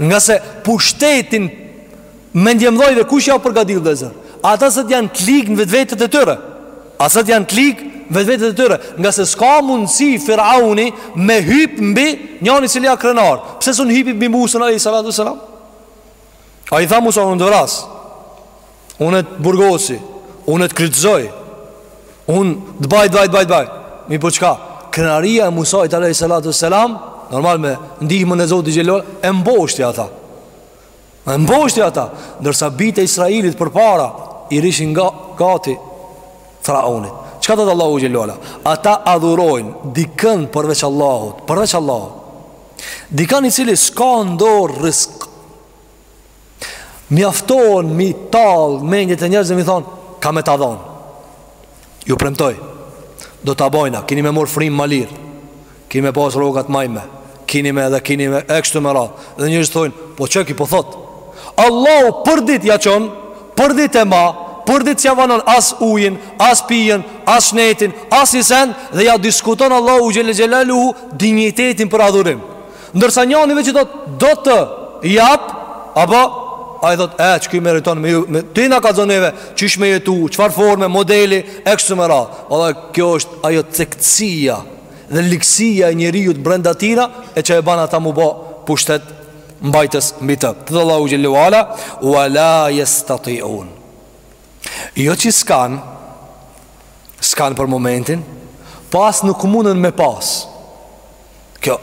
Ngase pushtetin mendjemdhojve kush jau përgatit vllezër. Ata cilët janë të ligë në vetvetet e tyre. Ata cilët janë të ligë në vetvetet e tyre. Ngase s'ka mundësi Firauni me hypë mbi njanin i cili â krenar. Pse s'un hypi mbi Musën alayhi salatu wassalam? Ai i tha Musa unë do t'vras. Unë të burgosi Unë të kryqëzoj Unë të baj, të baj, të baj, të baj Mirëpo çka Krenaria e Musait alejhi salatu selam Normal me ndihmën e Zotit xhel-le ua ala E mboshti ata E mboshti ata Ndërsa bijtë e Israilit përpara I rrishin në gati Faraonit Çka thotë Allahu xhel-le ua ala Ata adhurojnë dikën përveç Allahut Përveç Allahut Dikën i cili s'ka n'dorë rrisk Mjafton me i tall mendjet e njerëzve, me i thonë, kam me ta dhonë. Ju premtoj, do ta bojna, kini me marrë frymë ma lirë, kini me pasë rrogat majme, kini me dhe kini me e kështu me radhë. Dhe njerëzit thonë, po qe ky po thotë, Allahu përditë ja çon, përditë e ma, përditë s'ja vonon as ujin, as pijen, as shnetin, asni sen, dhe ja diskuton Allahut xhel-le xhelaluhu dinjitetin për adhurim. Ndërsa njani veç thotë do të jap, apo, ai thotë, e, qe ky meriton me ju, me, t'i na kallzu neve, qysh me jetu, çfarë forme, modeli, e kështu me radhë. A dhe kjo është ajo cektësia dhe ligësia e njeriut brenda tina, e që e ban ata m'u bo pushtetmbajtës mbi të. Thotë Allahu xhel-le ua ala, ua la jestatiun. Jo që s'kanë, s'kanë për momentin, po as nuk munden me pasë, Kjo,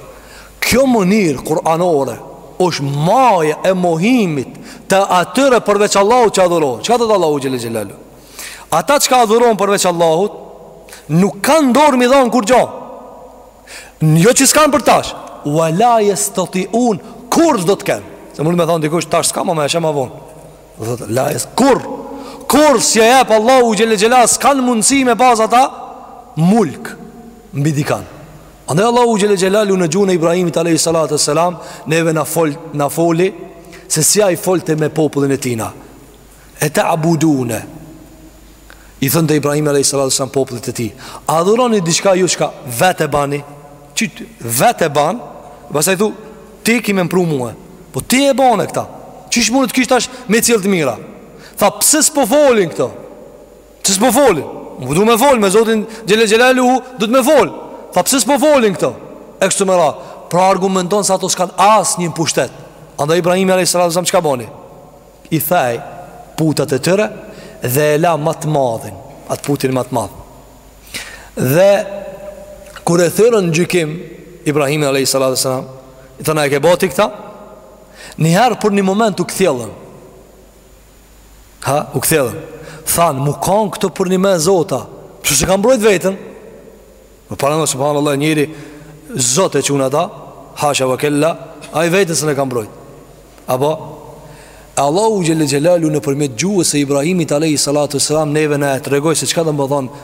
kjo mënyrë kuranore është maja e mohimit të atyre përveç Allahut që adhurohen. Çka thotë Allahu xhel-le xhelaluhu? Ata që adhurohen përveç Allahut nuk kanë n'dorë me i dhon kurgjo. Jo që s'kanë për tash, wala yastati'un kurrë do të kenë. Se mundet me thonë dikush tash s'ka mirë, më shumë ma vonë. Do të thotë la jes kurrë kurrë s'je jep Allahu xhel-le xhelaluhu s'kanë mundësi me pasë ata mulk mbi dikan. Andaj Allahu Xhel-le Xhelaluhu në gjuhën e Ibrahimit Alejhi Salatu Selam Neve na, fol, na foli Se si ai folte me popullin e tina E teabudune I thonte Ibrahimi Alejhi Salatu Selam popullit të tij Adhuroni diçka ju çka vetë e bani Qysh vetë e ban Pastaj thu Ti ki me m'pru mu Po ti e bane këta Qysh munet ky tash me sjellë të mira Tha pse s'po folin këto Pse s'po folin Me dashtë me fol me Zotin Xhel-le Xhelaluhu Duhet me fol Tha pse s'po folin këto E kështu me radhë Pra argumenton se ato s'kanë asnjë pushtet Andaj Ibrahimi a.s. çka boni I theu Putat e tyre Dhe e la ma të madhin Atë putin ma të madh Dhe Kur e thërrën në gjykim Ibrahimi a.s. I thanë a e ke ba ti këta Njëherë për një moment u kthjellën Ha, u kthjellën Thanë, mu kanë këto përnime zota Pse s'e kanë mbrojt veten Më parë subhanallah njeri Zot e qujnë ata Hasha ve kel-la Ai veten sun e ka mbrojt Apo E Allahu xhel-le xhelaluhu nëpërmjet gjuhës së Ibrahimit alejhi salatu selam Neve na e tregoi se çka do me thonë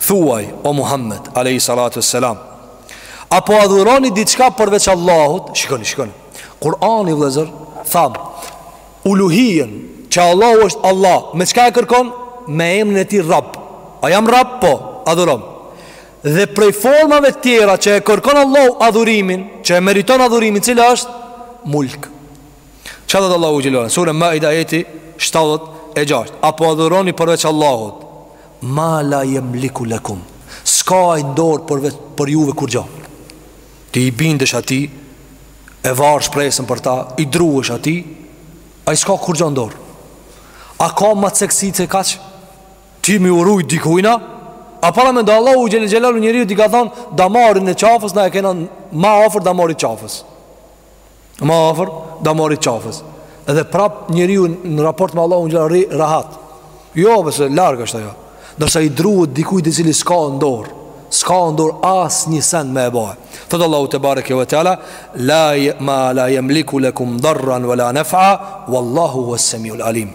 Thuaj, o Muhammed, alejhi salatu e selam, a po adhuroni diçka përveç Allahut? Shikoni, shikoni. Kurani vëllezër tha, uluhijen që Allahu është Allah, me çka e kërkon? Me emrin e tij Rabb. A jam Rabb? Po, adhurom. Dhe prej formave tjera që e kërkon Allahu adhurimin, që e meriton adhurimin, cila është? Mulk. Çka thotë Allahu xhelal? Sura Maide ajeti 76. A po adhuroni përveç Allahut? Ma la jemliku lekum S'ka ai n'dorë përve, për juve kurgjo Ti i bindesh atij E var shpresën për ta I druhesh atij Ai s'ka kurgjo n'dorë A ka ma cektësi se kaq Ti me ju rujt dikujna A paramendo Allahu xhel-le xhelaluhu njeriut i ka thonë damarin e qafës Na e kena ma ofër damarit qafës Ma afër damarit qafës Edhe prap njeriu në raport me Allahun xhel-le rri rahat Jo be se larg është ajo Ndërsa i druhet dikujt i cili s'ka n'dorë S'ka n'dorë asnjë send me e bo Thotë Allahu tebareke ve teala La je ma la jemliku lekum darran ve la nef'a Vallahu huves-semiul alim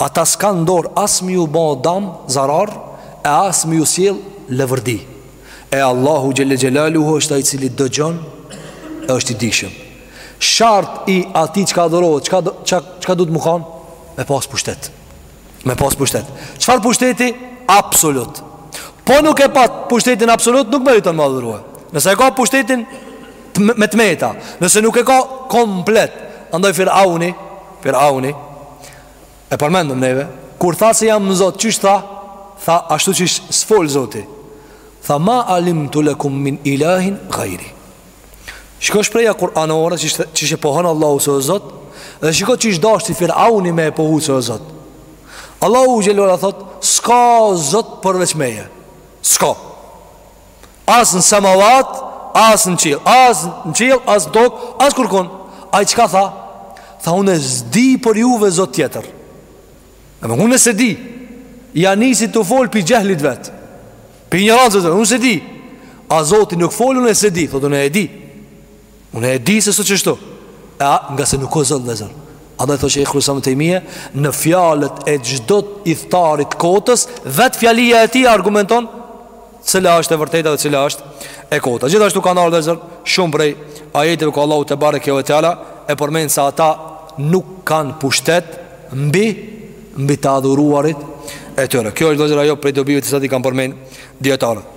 Ata s'kanë n'dorë as me ju bo dam zarar E as me ju sjell leverdi E Allahu xhel-le xhelaluhu është ai i cili dëgjon e është i dijshëm. Shart i atij çka adhurohet, çka, ç, çka duhet me kanë? Me pas pushtet. Me pas pushtet. Çfarë pushteti? Absolut. Po nuk e pat pushtetin absolut, nuk meriton me u adhuru. Nëse e ka pushtetin me të meta, nëse nuk e ka komplet, andaj Firauni, Firauni, E përmendëm neve Kur tha se jam unë Zot Qysh tha Tha ashtu qysh s'fol Zoti Tha ma alimtu lekum min ilahin gajri Shiko shprehja kuranore Qysh e pohon Allahu se o Zot Dhe shiko qysh dashti Firauni me e pohu se o Zot Allahu xhelal thotë S'ka Zot përveç meje S'ka As në semavat, as në qiell As në qiell, as në tokë, as kurkun Ai çka tha? Tha une s'di për juve zot tjetër E me une s'e di Ia nisi tu folë prej xhehlit vet Prej injorancës vet, unë s'e di A Zoti nuk fol une s'e di Thotë unë e di Unë e di se s'o qështu E a, ngase nuk o zot vëllezër Andaj tha shejhul islam Tejmije Në fjalët e çdo ithtarit të kotës Vetë fjalia e tij argumenton Cila është e vërteta dhe cila është e kota Gjithashtu kanë ardhë vëllezër Shumë prej ajeteve ku Allahu tebareke ve teala E përmenë se ata nuk kanë pushtet Mbi, mbi të adhuruarit e tyre Kjo është vëllezër ajo prej dobive të cilat i kanë përmenë Dijetarët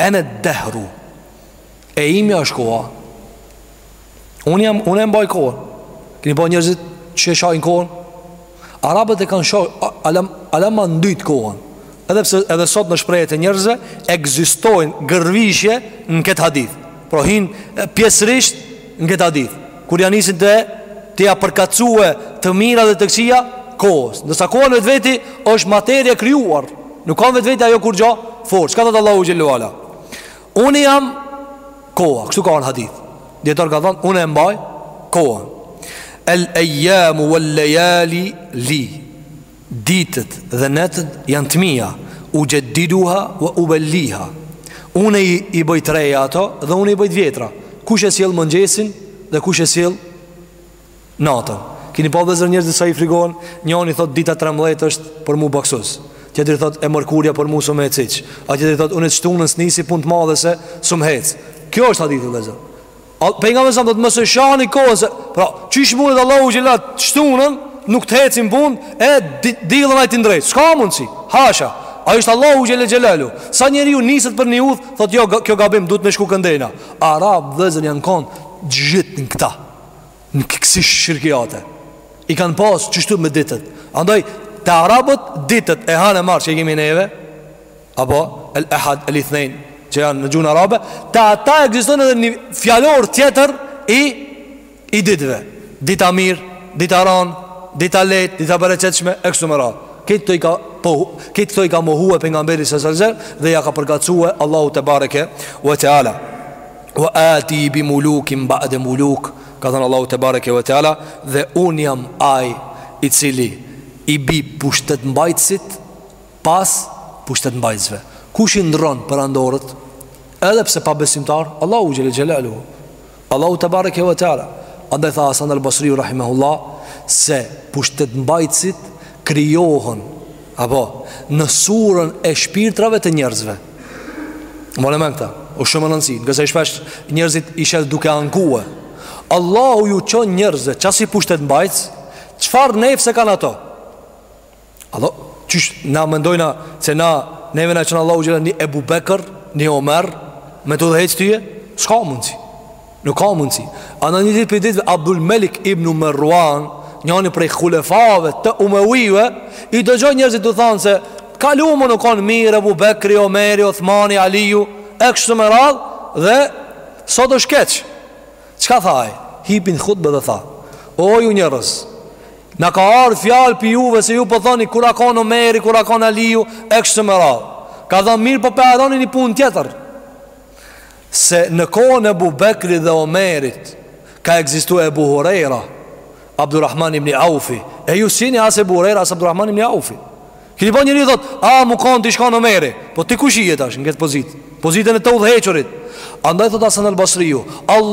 Ene dehru E imja është koha Unë jam, unë e mbaj kohën Keni pa njerëzit që e shajnë kohën Arabët e kanë sha Alam, alam ma ndytë kohën Edhe, pse, edhe sot në shprehjet e njerëzve Ekzistojnë gërvishje në këtë hadith Pra hijnë pjesërisht Në këtë hadith, kur ja nisin të të ja përkatësue të mira dhe të këqija, kohës. Ndërsa koha në vetveti është materie e krijuar. Nuk ka në vetveti ajo kurgjo, forcë. Çka thotë Allahu xhele ve ala? Unë jam koha, kështu ka në hadith. Dijetarët kanë thënë, unë e mbaj kohën. El ejamu vel lejali li. Ditët dhe netët janë të mia, ujeddiduha wa ubelliha. Unë i bëj të reja ato dhe unë i bëj të vjetra. Kush e sjell mëngjesin dhe kush e sjell natën? Keni pa vëllezër njerëzit sa i frigohen? Njëri thot dita 13 është për mu baksuz. Tjetri thot e mërkurja për mu s'um hec hiç. A tjetri thot unë t'shtunën s'nisi punë të madhe se s'um hec. Kjo është hadithi vëllezër. Pejgamberi alejhi selam thotë mos e shani kohën se pra qysh mundet Allahu xhele t'shtunën nuk të ecin punë e dillën ai t'i ndreq. S'ka mundsi. Hasha. Ai është Allahu xhele xhelaluhu. Sa njeriu niset për një udhë, thotë jo kjo gabim duhet me shku këndejna. Arabët vëllezër janë kon gjithë në këta. Në kësi shirkiate. I kanë pas qështu me ditët. Andaj te arabët ditët e hanë, e martë që i kemi neve. apo el ehad el ithnein që janë në gjuhën arabe, te ata ekziston edhe një fjalor tjetër i i ditëve. Dita mirë, dita ranë, dita lehtë, dita bereqetshme e kështu me radhë. Këto i ka po këto i ka mohue pejgamberi alejhi selam dhe ja ka përkatësue Allahut tebareke ve teala. Wa ati bi mulukin ba'de muluk, ka thënë Allahu tebareke ve teala dhe unë jam ai i cili i bi pushtetmbajtësit pas pushtetmbajtësve. Kush i ndrron perandorët? Edhe pse pabesimtarë, Allahu xhele xhelaluhu. Allahu tebareke ve teala. Andaj tha Hasan al Basri rahimahullah se pushtetmbajtësit krijohen apo në surën e shpirtrave të njerëzve. Vnone men këta. O shumë me rëndësi, ngase shpesh njerëzit i sheh duke ankue. Allahu ju çon njerëzve, qasi pushtetmbajtës, çfarë nefse kanë ato? Allo, qysh na mendojna se na neve na çon Allahu xhele një Ebu Bekër, një Omer, me t'udhëheq tyje? S'ka mundësi. Nuk ka mundësi. Andaj një ditë pi ditëve, Abdul Melik ibnu Mervan, njani prej hulefave të umevive, i dëgjoj njerëzit tu thanë se kalumën u konë mirë, Ebu Bekri, Omeri, Othmani, Aliju, e kështu me radhë, dhe sot është keq. Çka tha ai? Hipi n'hutbe dhe tha, o ju njerëz, Na ka ardhë fjalë pi juve se ju po thoni kur a kanë Omeri, kur a kanë Aliu, e kështu me radhë. Ka thënë mirë po po e harroni një punë tjetër. Se në kohën e Ebu Bekrit dhe Omerit ka ekzistu Ebu Hurejra, Abdurrahman ibn Aufi, e ju s'jeni as Ebu Hurejra, as Abdurrahman ibn Aufi. Kini po njeri thotë, a mu kanë të ish kanë Omeri, po ti kush je tash në këtë pozitë, pozitën e të udhëhequrit. Andaj thot Hasan al Basriu, Allah,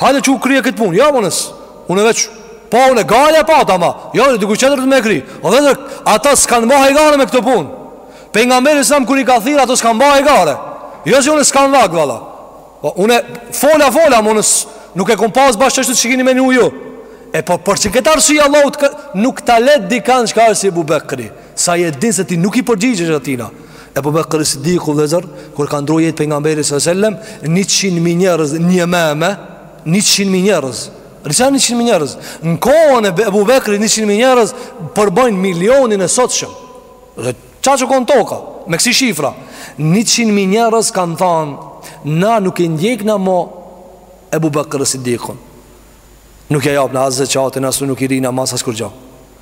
Hajde që u krye këtë punë Ja, mënës Unë e veç Pa unë hajgare e pata ma Ja, dhe duke qëtër të me kry O dhe dhe Ata s'kanë ba hajgare me këtë punë Pejgamberi alejhi selam kur i ka thirrë Ato s'kanë ba hajgare Jo që unë s'kam vakt valla po, Unë fola fola mënës Nuk e kom pas bash qashtu që kini menu ju E po për që këtë arsye Allah të, Nuk ta let dikan sikur si Ebu Bekri Se e din se ti nuk i përgjigjesh atina Ebu Bekri Sidiku vllezër, kur ka ndrru jetë Pejgamberi së sellem, njëqind mijë njerëz një meme, njëqind mijë njerëz, rësa njëqind mijë njerëz, në kohën e Ebu Bekrit njëqind mijë njerëz, përbëjnë milionin e sotshëm, dhe qa që konë toka, me kësi shifra, njëqind mijë njerëz kanë thanë, na nuk e ndjekna mo Ebu Bekri Sidikun, nuk ja japna as zeqatin, as nuk i rrina mas askurgjo.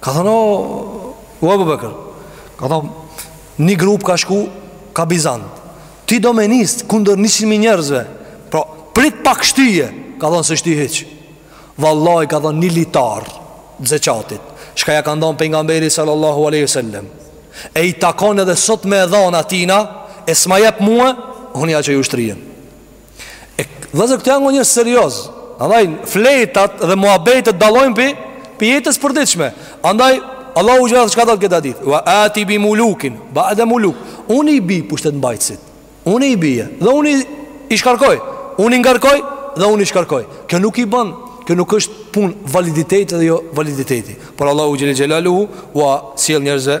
Ka thënë, o, o Ebu Bekër, ka thënë, një grup ka shku, kah Bizant, ti do me nisë kundër njëqind mijë njerëzve, pra, prit pak shtyje, ka thënë, s'e shty hiç, vallaj, ka thënë, një litar, zeqatit, shka ja kan dhonë Pejgamberit sallallahu alejhi sallem, e i takon edhe sot me e dhon atina, e s'ma jep mue, unë ja çoj ushtrinë. E vllezër këto janë gjona serioze. Andaj fletat dhe muhabetet dallojnë pi pi jetës përditshme. Andaj Allahu gjithashtu çka thotë këtë hadith? Wa ati bi mulukin, ba'de muluk. Unë i bi pushtet mbajtësit. Unë i bie dhe unë i shkarkoj. Unë i ngarkoj dhe unë i shkarkoj. Kjo nuk i bën, kjo nuk është punë validiteti dhe jo validiteti. Por Allahu xhele xhelaluhu ua sjell njerëzve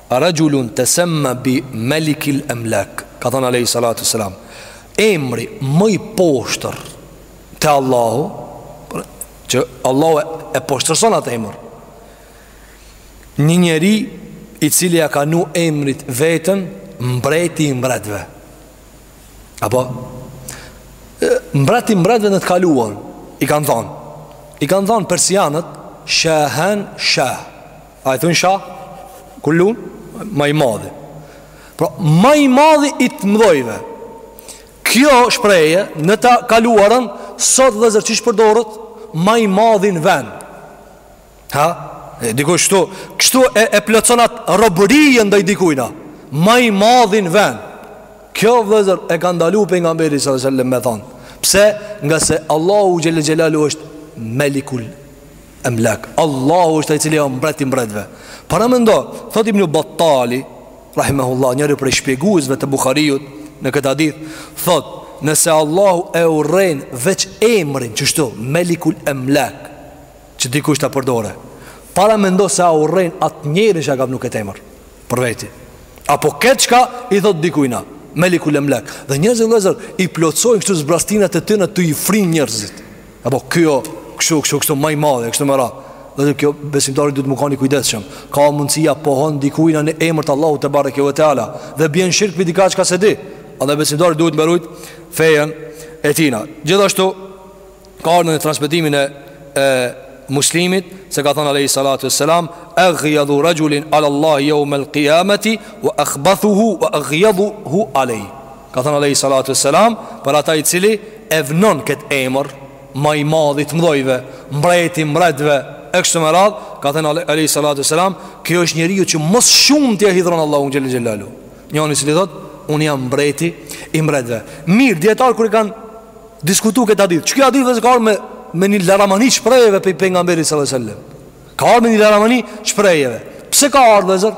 Raxhulun tesemma bi melikil emlak Ka thënë Alejhi Salatu Selam Emri më i poshtër Te Allahu pra, Që Allahu e poshtërson atë emër Një njeri I cili ja ka vnu emrin vetes Mbreti i mbretve Apo Mbreti i mbretve në të kaluarën I kanë thonë I kanë thonë persianët Shahen shah A i thujnë shah? Kur thun Ma i madhi Pra, ma i madhi i të mdhojve Kjo shprehje në ta kaluarën Sot vllezër qysh përdoret Ma i madhi në vend Ha? E, dikush tu Kështu e, e plotësonat robërija ndaj dikujna Ma i madhi në vend Kjo vllezër e ka ndalu pejgamberi sellem me thonë Pse ngase Allahu xhel xhelalu është Melikul Emlak. Allahu është ai i cili mbret i mbretëve. Paramendo, thot Ibn Battali, rahimahullahu, njëri prej shpjeguesve të Buhariut në këtë hadith, thot, nëse Allahu e urren veç emrin, që kshtu, Melikul Emlak, që dikush ta përdore. Paramendo sa e urren atë njerin që ka vnu këtë emër për veti. Apo këtë çka i thot dikujna, Melikul Emlak. Dhe njerëzit vëllazër i plotësojnë këto zbrastinat e tyne tu i fry njerëzit. Apo kjo, kështu, kështu, kështu, ma i madhe, kështu me radhë Dhe kjo besimtari duhet me kan i kujdesshëm Ka mundësi e pohon dikujna në emër të Allahu tebareke ve teala Dhe bjen n'shirk për diçka çka s'e di Edhe besimtari duhet me e rujt fejen e tina Gjithashtu Ka ardh në transmetimin e, e Muslimit Se ka thënë alejhi salatu selam Egjedhu rexhulin ala Allahi jeumel kijameti ve ehbethuhu ve egjedhuhu alejhi Ka than alejhi salatu e selam për ata i cili e vnon kët emër ma i madhi të mëdhojve, mbreti mbretëve e kështu me radh, ka thënë alejhi salatu e selam, ky është njeriu që më së shumti e hidhron Allahun xhel xhelalu. Njeri i cili thotë, un jam mbreti i mbretëve. Mirë, dijetarët kur e kanë diskutu këtë hadith, që ky hadith vllezër ka ardh me me një laramani shprehjeve prej pejgamberit sallallahu alajhi wasallam. Ka ardh me një laramani shprehjeve. Pse ka ardh vllezër?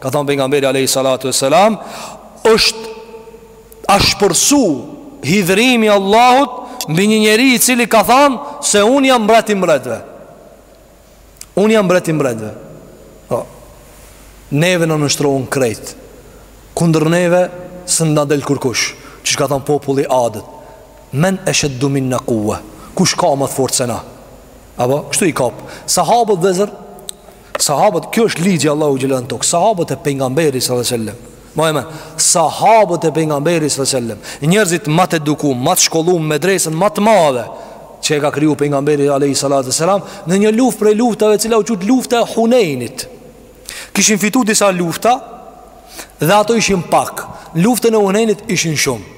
Ka thënë pejgamberi alayhi salatu wasalam, është ashpërsu hidhrimi i Allahut mbi një njeri i cili ka thënë se un jam mbret i mbretëve. Un jam mbret i mbretëve. Po. Neve na nënshtrohen krejt Kundër neve Së nda del kërkush Që shka thonë populli adët Men e shetë dumin në kuë Kush ka ma të fortë se na Apo, kështu i kapë Sahabët vllezër Sahabët, kjo është ligji i Allahut xhelalu në tokë. Sahabët e pejgamberit sallallahu alajhi wasallam. Momen, sahabët e pejgamberit sallallahu alajhi wasallam, njerëzit ma të edukum, ma të shkollum, medresen ma të madhe që e ka kriju pejgamberi alayhi salatu wasalam në një luftë prej luftave cila u qujt lufta e Hunejnit. Kishin fitu disa lufta dhe ata ishin pak. Luftën e Hunejnit ishin shumë.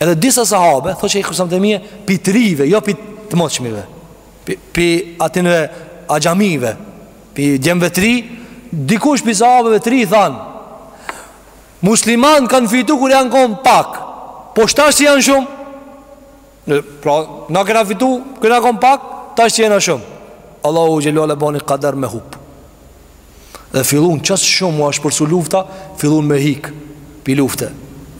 Edhe disa sahabe, thot qi ka'n disa, pi të rive, jo pi të moçmive, pi, pi atinve axhamive, pi djemve të ri, dikush pi sahabeve të ri, than, musliman kanë fitu kur janë konë pak, po tash që janë shumë, pra, na kena fitu kur jena konë pak, tash që jena shumë, Allahu xhele ve ala e bani kader me hup, Dhe fillun qas shumë u ashpërsu lufta, fillun me hik pi lufte.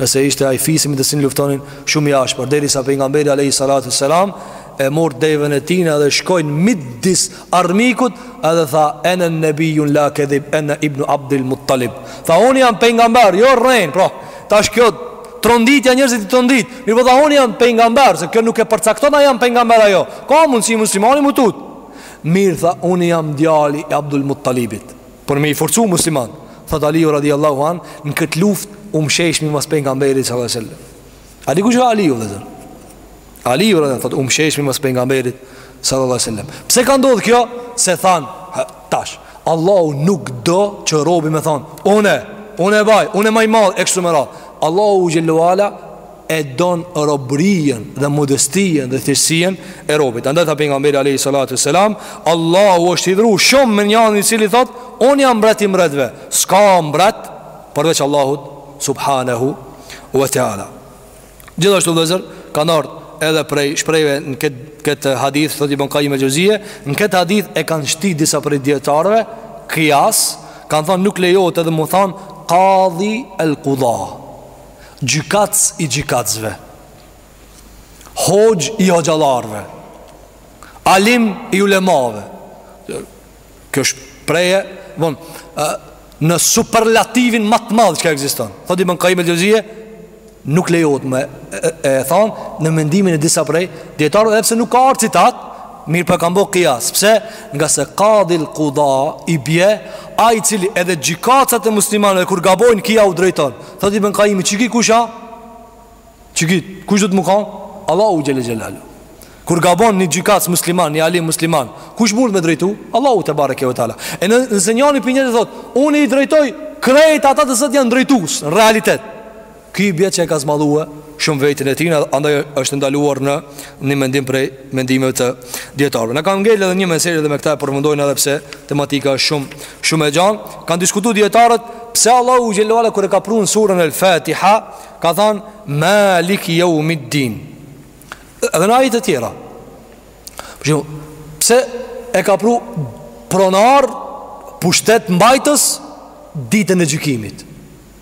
Se ishte ai fisi me të cilin luftonin shumë i ashpër, derisa pejgamberi alayhi salatu selam e mor devën e tij dhe shkon midis armikut, edhe tha ene nabiyun la kadhib ene ibn Abdul Muttalib. Tha unë jam pejgamber, jo rren, pra. Tash kjo tronditja njerëzit i trondit. Mirëpo tha unë jam pejgamber, se kjo nuk e përcakton a jam pejgamber a jo. Ka mundsi muslimani m'u tut. Mirë tha, unë jam djali i Abdul Muttalibit. Për me i forcu musliman, thot Aliju radiallahu anë, në këtë luft, u msheshmi mas pejgamberit sallallahu alaihi wasallam. A di ku që Aliju dhe zërë? Aliju radiallahu anë, thot, u msheshmi mas pejgamberit sallallahu alaihi wasallam. Pse ka ndodhë kjo? Se thanë, tash, Allahu nuk do që robi me thanë, une, une e baj, une ma i madh, e kështu me radhë. Allahu xhele ve ala, e don robërinë dhe modestien dhe thjeshtësien e robit. Andaj tha pejgamberi alayhi salatu selam, Allahu është hidhru shumë me njerin i cili thot, un jam mbret i mbretëve. S'ka mbret përveç Allahut subhanahu wa taala. Gjithashtu vllezër kanë ardh edhe prej shprehjeve në këtë këtë hadith thot Ibn Qayyim al-Jawziyye, në këtë hadith e kanë shti disa prej dietarëve qiyas, kanë thonë nuk lejohet edhe m'u thanë qadhi al-qudah. gjykatës i gjykatësve, hoxhë i hoxalarve, alim i ulemave. Kjo shprehje, bon, në superlativin ma të madh çka ekziston. Thot Ibn Kajim el-Xhevzije, nuk lejohet me e, e thanë në mendimin e disa prej, dijetarëve edhe pse nuk ka ardh citat, mirëpo e kanë bo kijas, pse ngase kadil kuda i bje, ai i cili edhe gjykatsit e muslimanëve, kur gabojnë ky i drejton, Thot Ibn Kajimi, qiky kush a? Qiky, kush do të me kanë? Allahu xhele xhelaluhu. Kur gabon një gjykats musliman, një alim musliman, kush mund me drejtu? Allahu tebareke ve teala. E në, nëse njani pi njerzve thot, unë i drejtoj krejt ata të cilët janë drejtus, në realitet. Ky i bje që e ka zmadhue, shumë veten e tina, andaj është e ndaluar në një mendim prej mendimeve të dietarëve. Na ka ngelë edhe një mesele dhe me këtë e përfundojmë edhe pse tematika është shumë shumë e gjan. Kan diskutu dietarët pse Allahu xhele ve ala kur e ka prun surën El-Fatiha ka thanë Malik yawmiddin. Edhe në ajete të tjera. Për shembull, pse e ka pru pronar pushtet mbajtës ditën e gjykimit?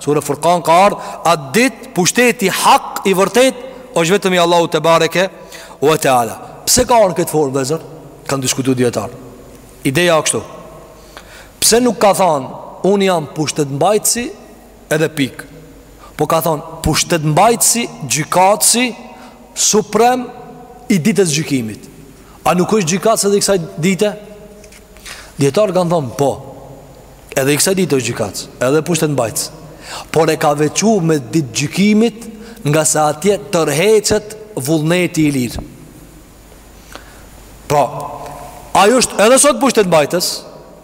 Sure Furkan ka ardhë Atë dit pushteti hak i vërtet është vetëm i Allahut tebareke ue teala Pse ka ardh në këtë formë vllezër? Kanë diskutu djetarë Ideja është kështu Pse nuk ka thonë Unë jam pushtet mbajtësi edhe pik Po ka thonë Pushtet mbajtësi, gjykatësi Suprem i ditës gjykimit A nuk është gjykatës edhe i kësaj dite? Djetarë kanë thonë Po Edhe i kësaj dite është gjykatës, edhe pushtet mbajtës. Por e ka veçu me ditë gjykimit nga se atje tërheqet vullneti i lirë. Pra, ai është edhe sot pushtet mbajtës,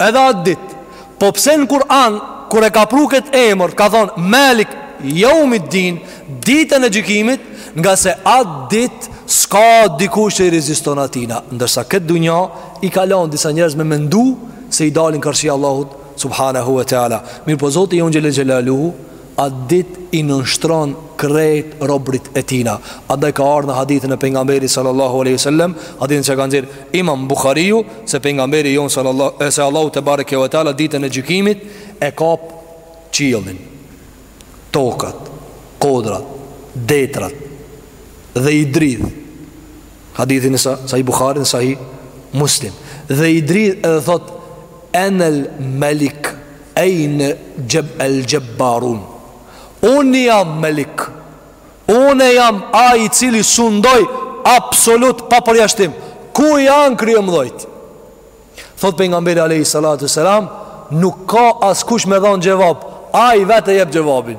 edhe atë ditë. Po pse në Kur'an, kur e ka pru këtë emër, ka thonë Maliki jeumid din, ditën e gjykimit, nga se atë ditë s'ka dikush që i reziston atina. Ndërsa në këtë dunja i kalon disa njerëz me mendu, se i dalin karshi Allahut subhanahu wa taala mir po zoti jon xhelel xhelaluhu atë dit i nënshtron krejt robt e tina andaj ka ardhur në hadithin e pejgamberit sallallahu alaihi wasallam hadithin që e ka nxjerr Imam Buhariu se pejgamberi jonë sallallahu se Allahu tebareke ve teala ditën e gjykimit e kap qiellin tokat kodrat detrat dhe i dridh Hadithi në Sahih Buhari dhe Sahih Muslim. Dhe i dridh edhe thot Enel Melik Ein Jab El Jabbarun. Unë jam Melik. Unë jam ai i cili sundoj absolut pa përjashtim. Ku janë kryemdhojt? Thot pejgamberi alayhi salatu selam, nuk ka askush me dhon xhevab. Ai vetë e jep xhevabin.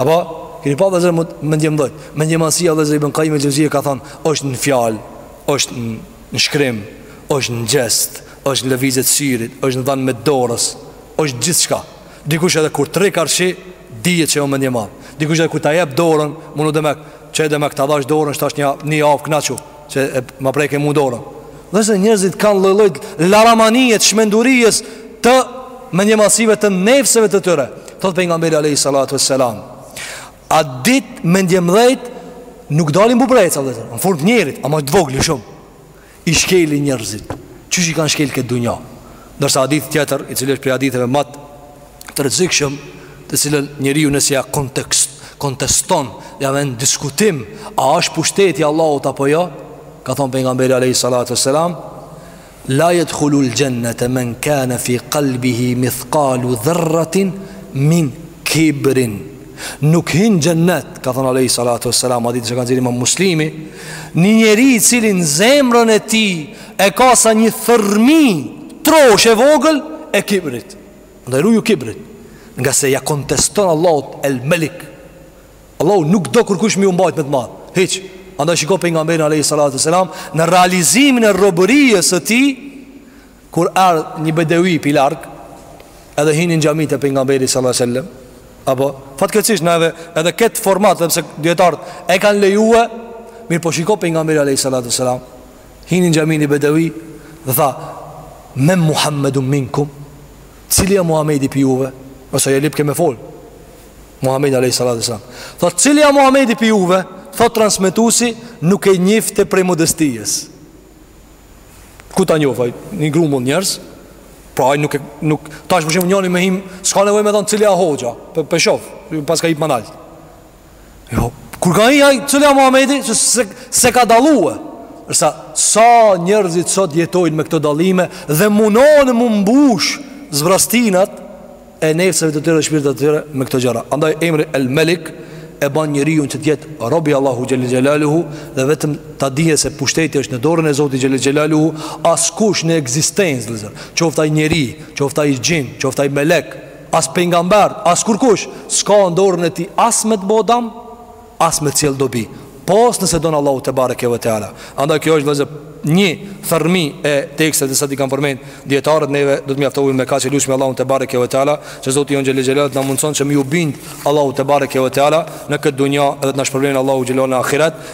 Apo, keni pa vllezër mendjemdhojt Mendjemadhësia vllezër Ibn Kajim el Xheuzije ka thonë është në fjal, është në shkrim, është në gjest, është në lëvizje t'syrit, është në dhanjen e dorës është gjithçka Dikush edhe kur t'rri karshi, dije që jo mendjemadh Dikush edhe kur ta jep dorën, mu demek Qe demek ta dhash dorën, tash një, një javë knaqu Që e ma preke mu dorën Vllezër njerëzit kanë lloj-lloj Laramanije, çmendurie Të mendjemadhësive të nefseve të tyre Thot pejgamberi Alehi Salatu e Selam At dit mendjemdhejt dalin bubrreca vllezër Në form t'njerit, ama t'vegjël shumë I shkelin njerzit Qysh i kanë shkel n'këtë dunja Ndërsa hadith tjetër I cili është prej haditheve ma t' të rrezikshëm të cilën njeriu nëse ja kontekst konteston a vë në diskutim a është pushteti i Allahut apo jo ka thënë pejgamberi alayhi salatu selam la yadkhulu al jannata man kana fi qalbihi mithqalu dharratin min kibrin nuk hin n'xhennet ka thënë alayhi salatu selam hadith që e ka nxjerr imam muslimi një njeri i cili në zemrën e tij e ka sa një thërmi troshë e vogël e kibrit Ndaj ruju kibrit Nga se ia konteston Allahut El Melik Allahu nuk do kurkush me u mbajt më të madh Hiq Andaj shiko pejgamberin alejhi salatu ve selam Në realizimin e robërisë së tij Kur erdh një bedevi pi larg Edhe hini në xhamit e pejgamberit salallahu alejhi ve selem Apo fatkeqësisht edhe Edhe këtë format edhe pse dijetarët E kanë lejue Mirëpo shiko pejgamberi alejhi salatu ve selam Hini në xhami ni bedevi dhe tha Men Muhammedun minkum Cili a Muhammedi pi juve Pse e lypke me fol Muhammedin a.s. Tha cili a Muhammedi pi juve Thotë transmetusi nuk e njihte prej modestisë Ku ta njoh ai Një grumbull njerëz Por ai nuk nuk Tash për shembull njani me hi S'ka nevojë me thanë cili a hoxha Pe shoh Paska hip ma nalt Jo, kur ka hi ai, cili a Muhammedi, se s'e ka dallue. E sa, sa njerëzit sot jetojnë me këto dallime dhe munohen me mbush zbrazëtinat e nefseve të tyre dhe shpirtrat të tyre me këto gjëra. Andaj, emri El Melik e ban njeriun që të jetë rob i Allahut xhele xhelaluhu dhe vetëm ta dije se pushteti është në dorën e Zotit xhele xhelaluhu askush në ekzistencë vllezër, qoftë ai njeri, qoftë ai xhin, qoftë ai melek, as pejgamber, as kurkush s'ka në dorën e tij as me të bo dam, as me të sjell dobi, pos nëse don Allahu tebareke ve te ala. Andaj kjo është vllezër një thërrmije teksteve të cilat i kam përmend dijetarët neve do të mjaftohemi me kaq e lusmi Allahun tebareke ve te ala që Zoti jonë xhele xhelal t'na mundëson që me ju bind Allahut tebareke ve te ala në këtë dunja edhe të na shpërblen Allahu xhelal në ahiret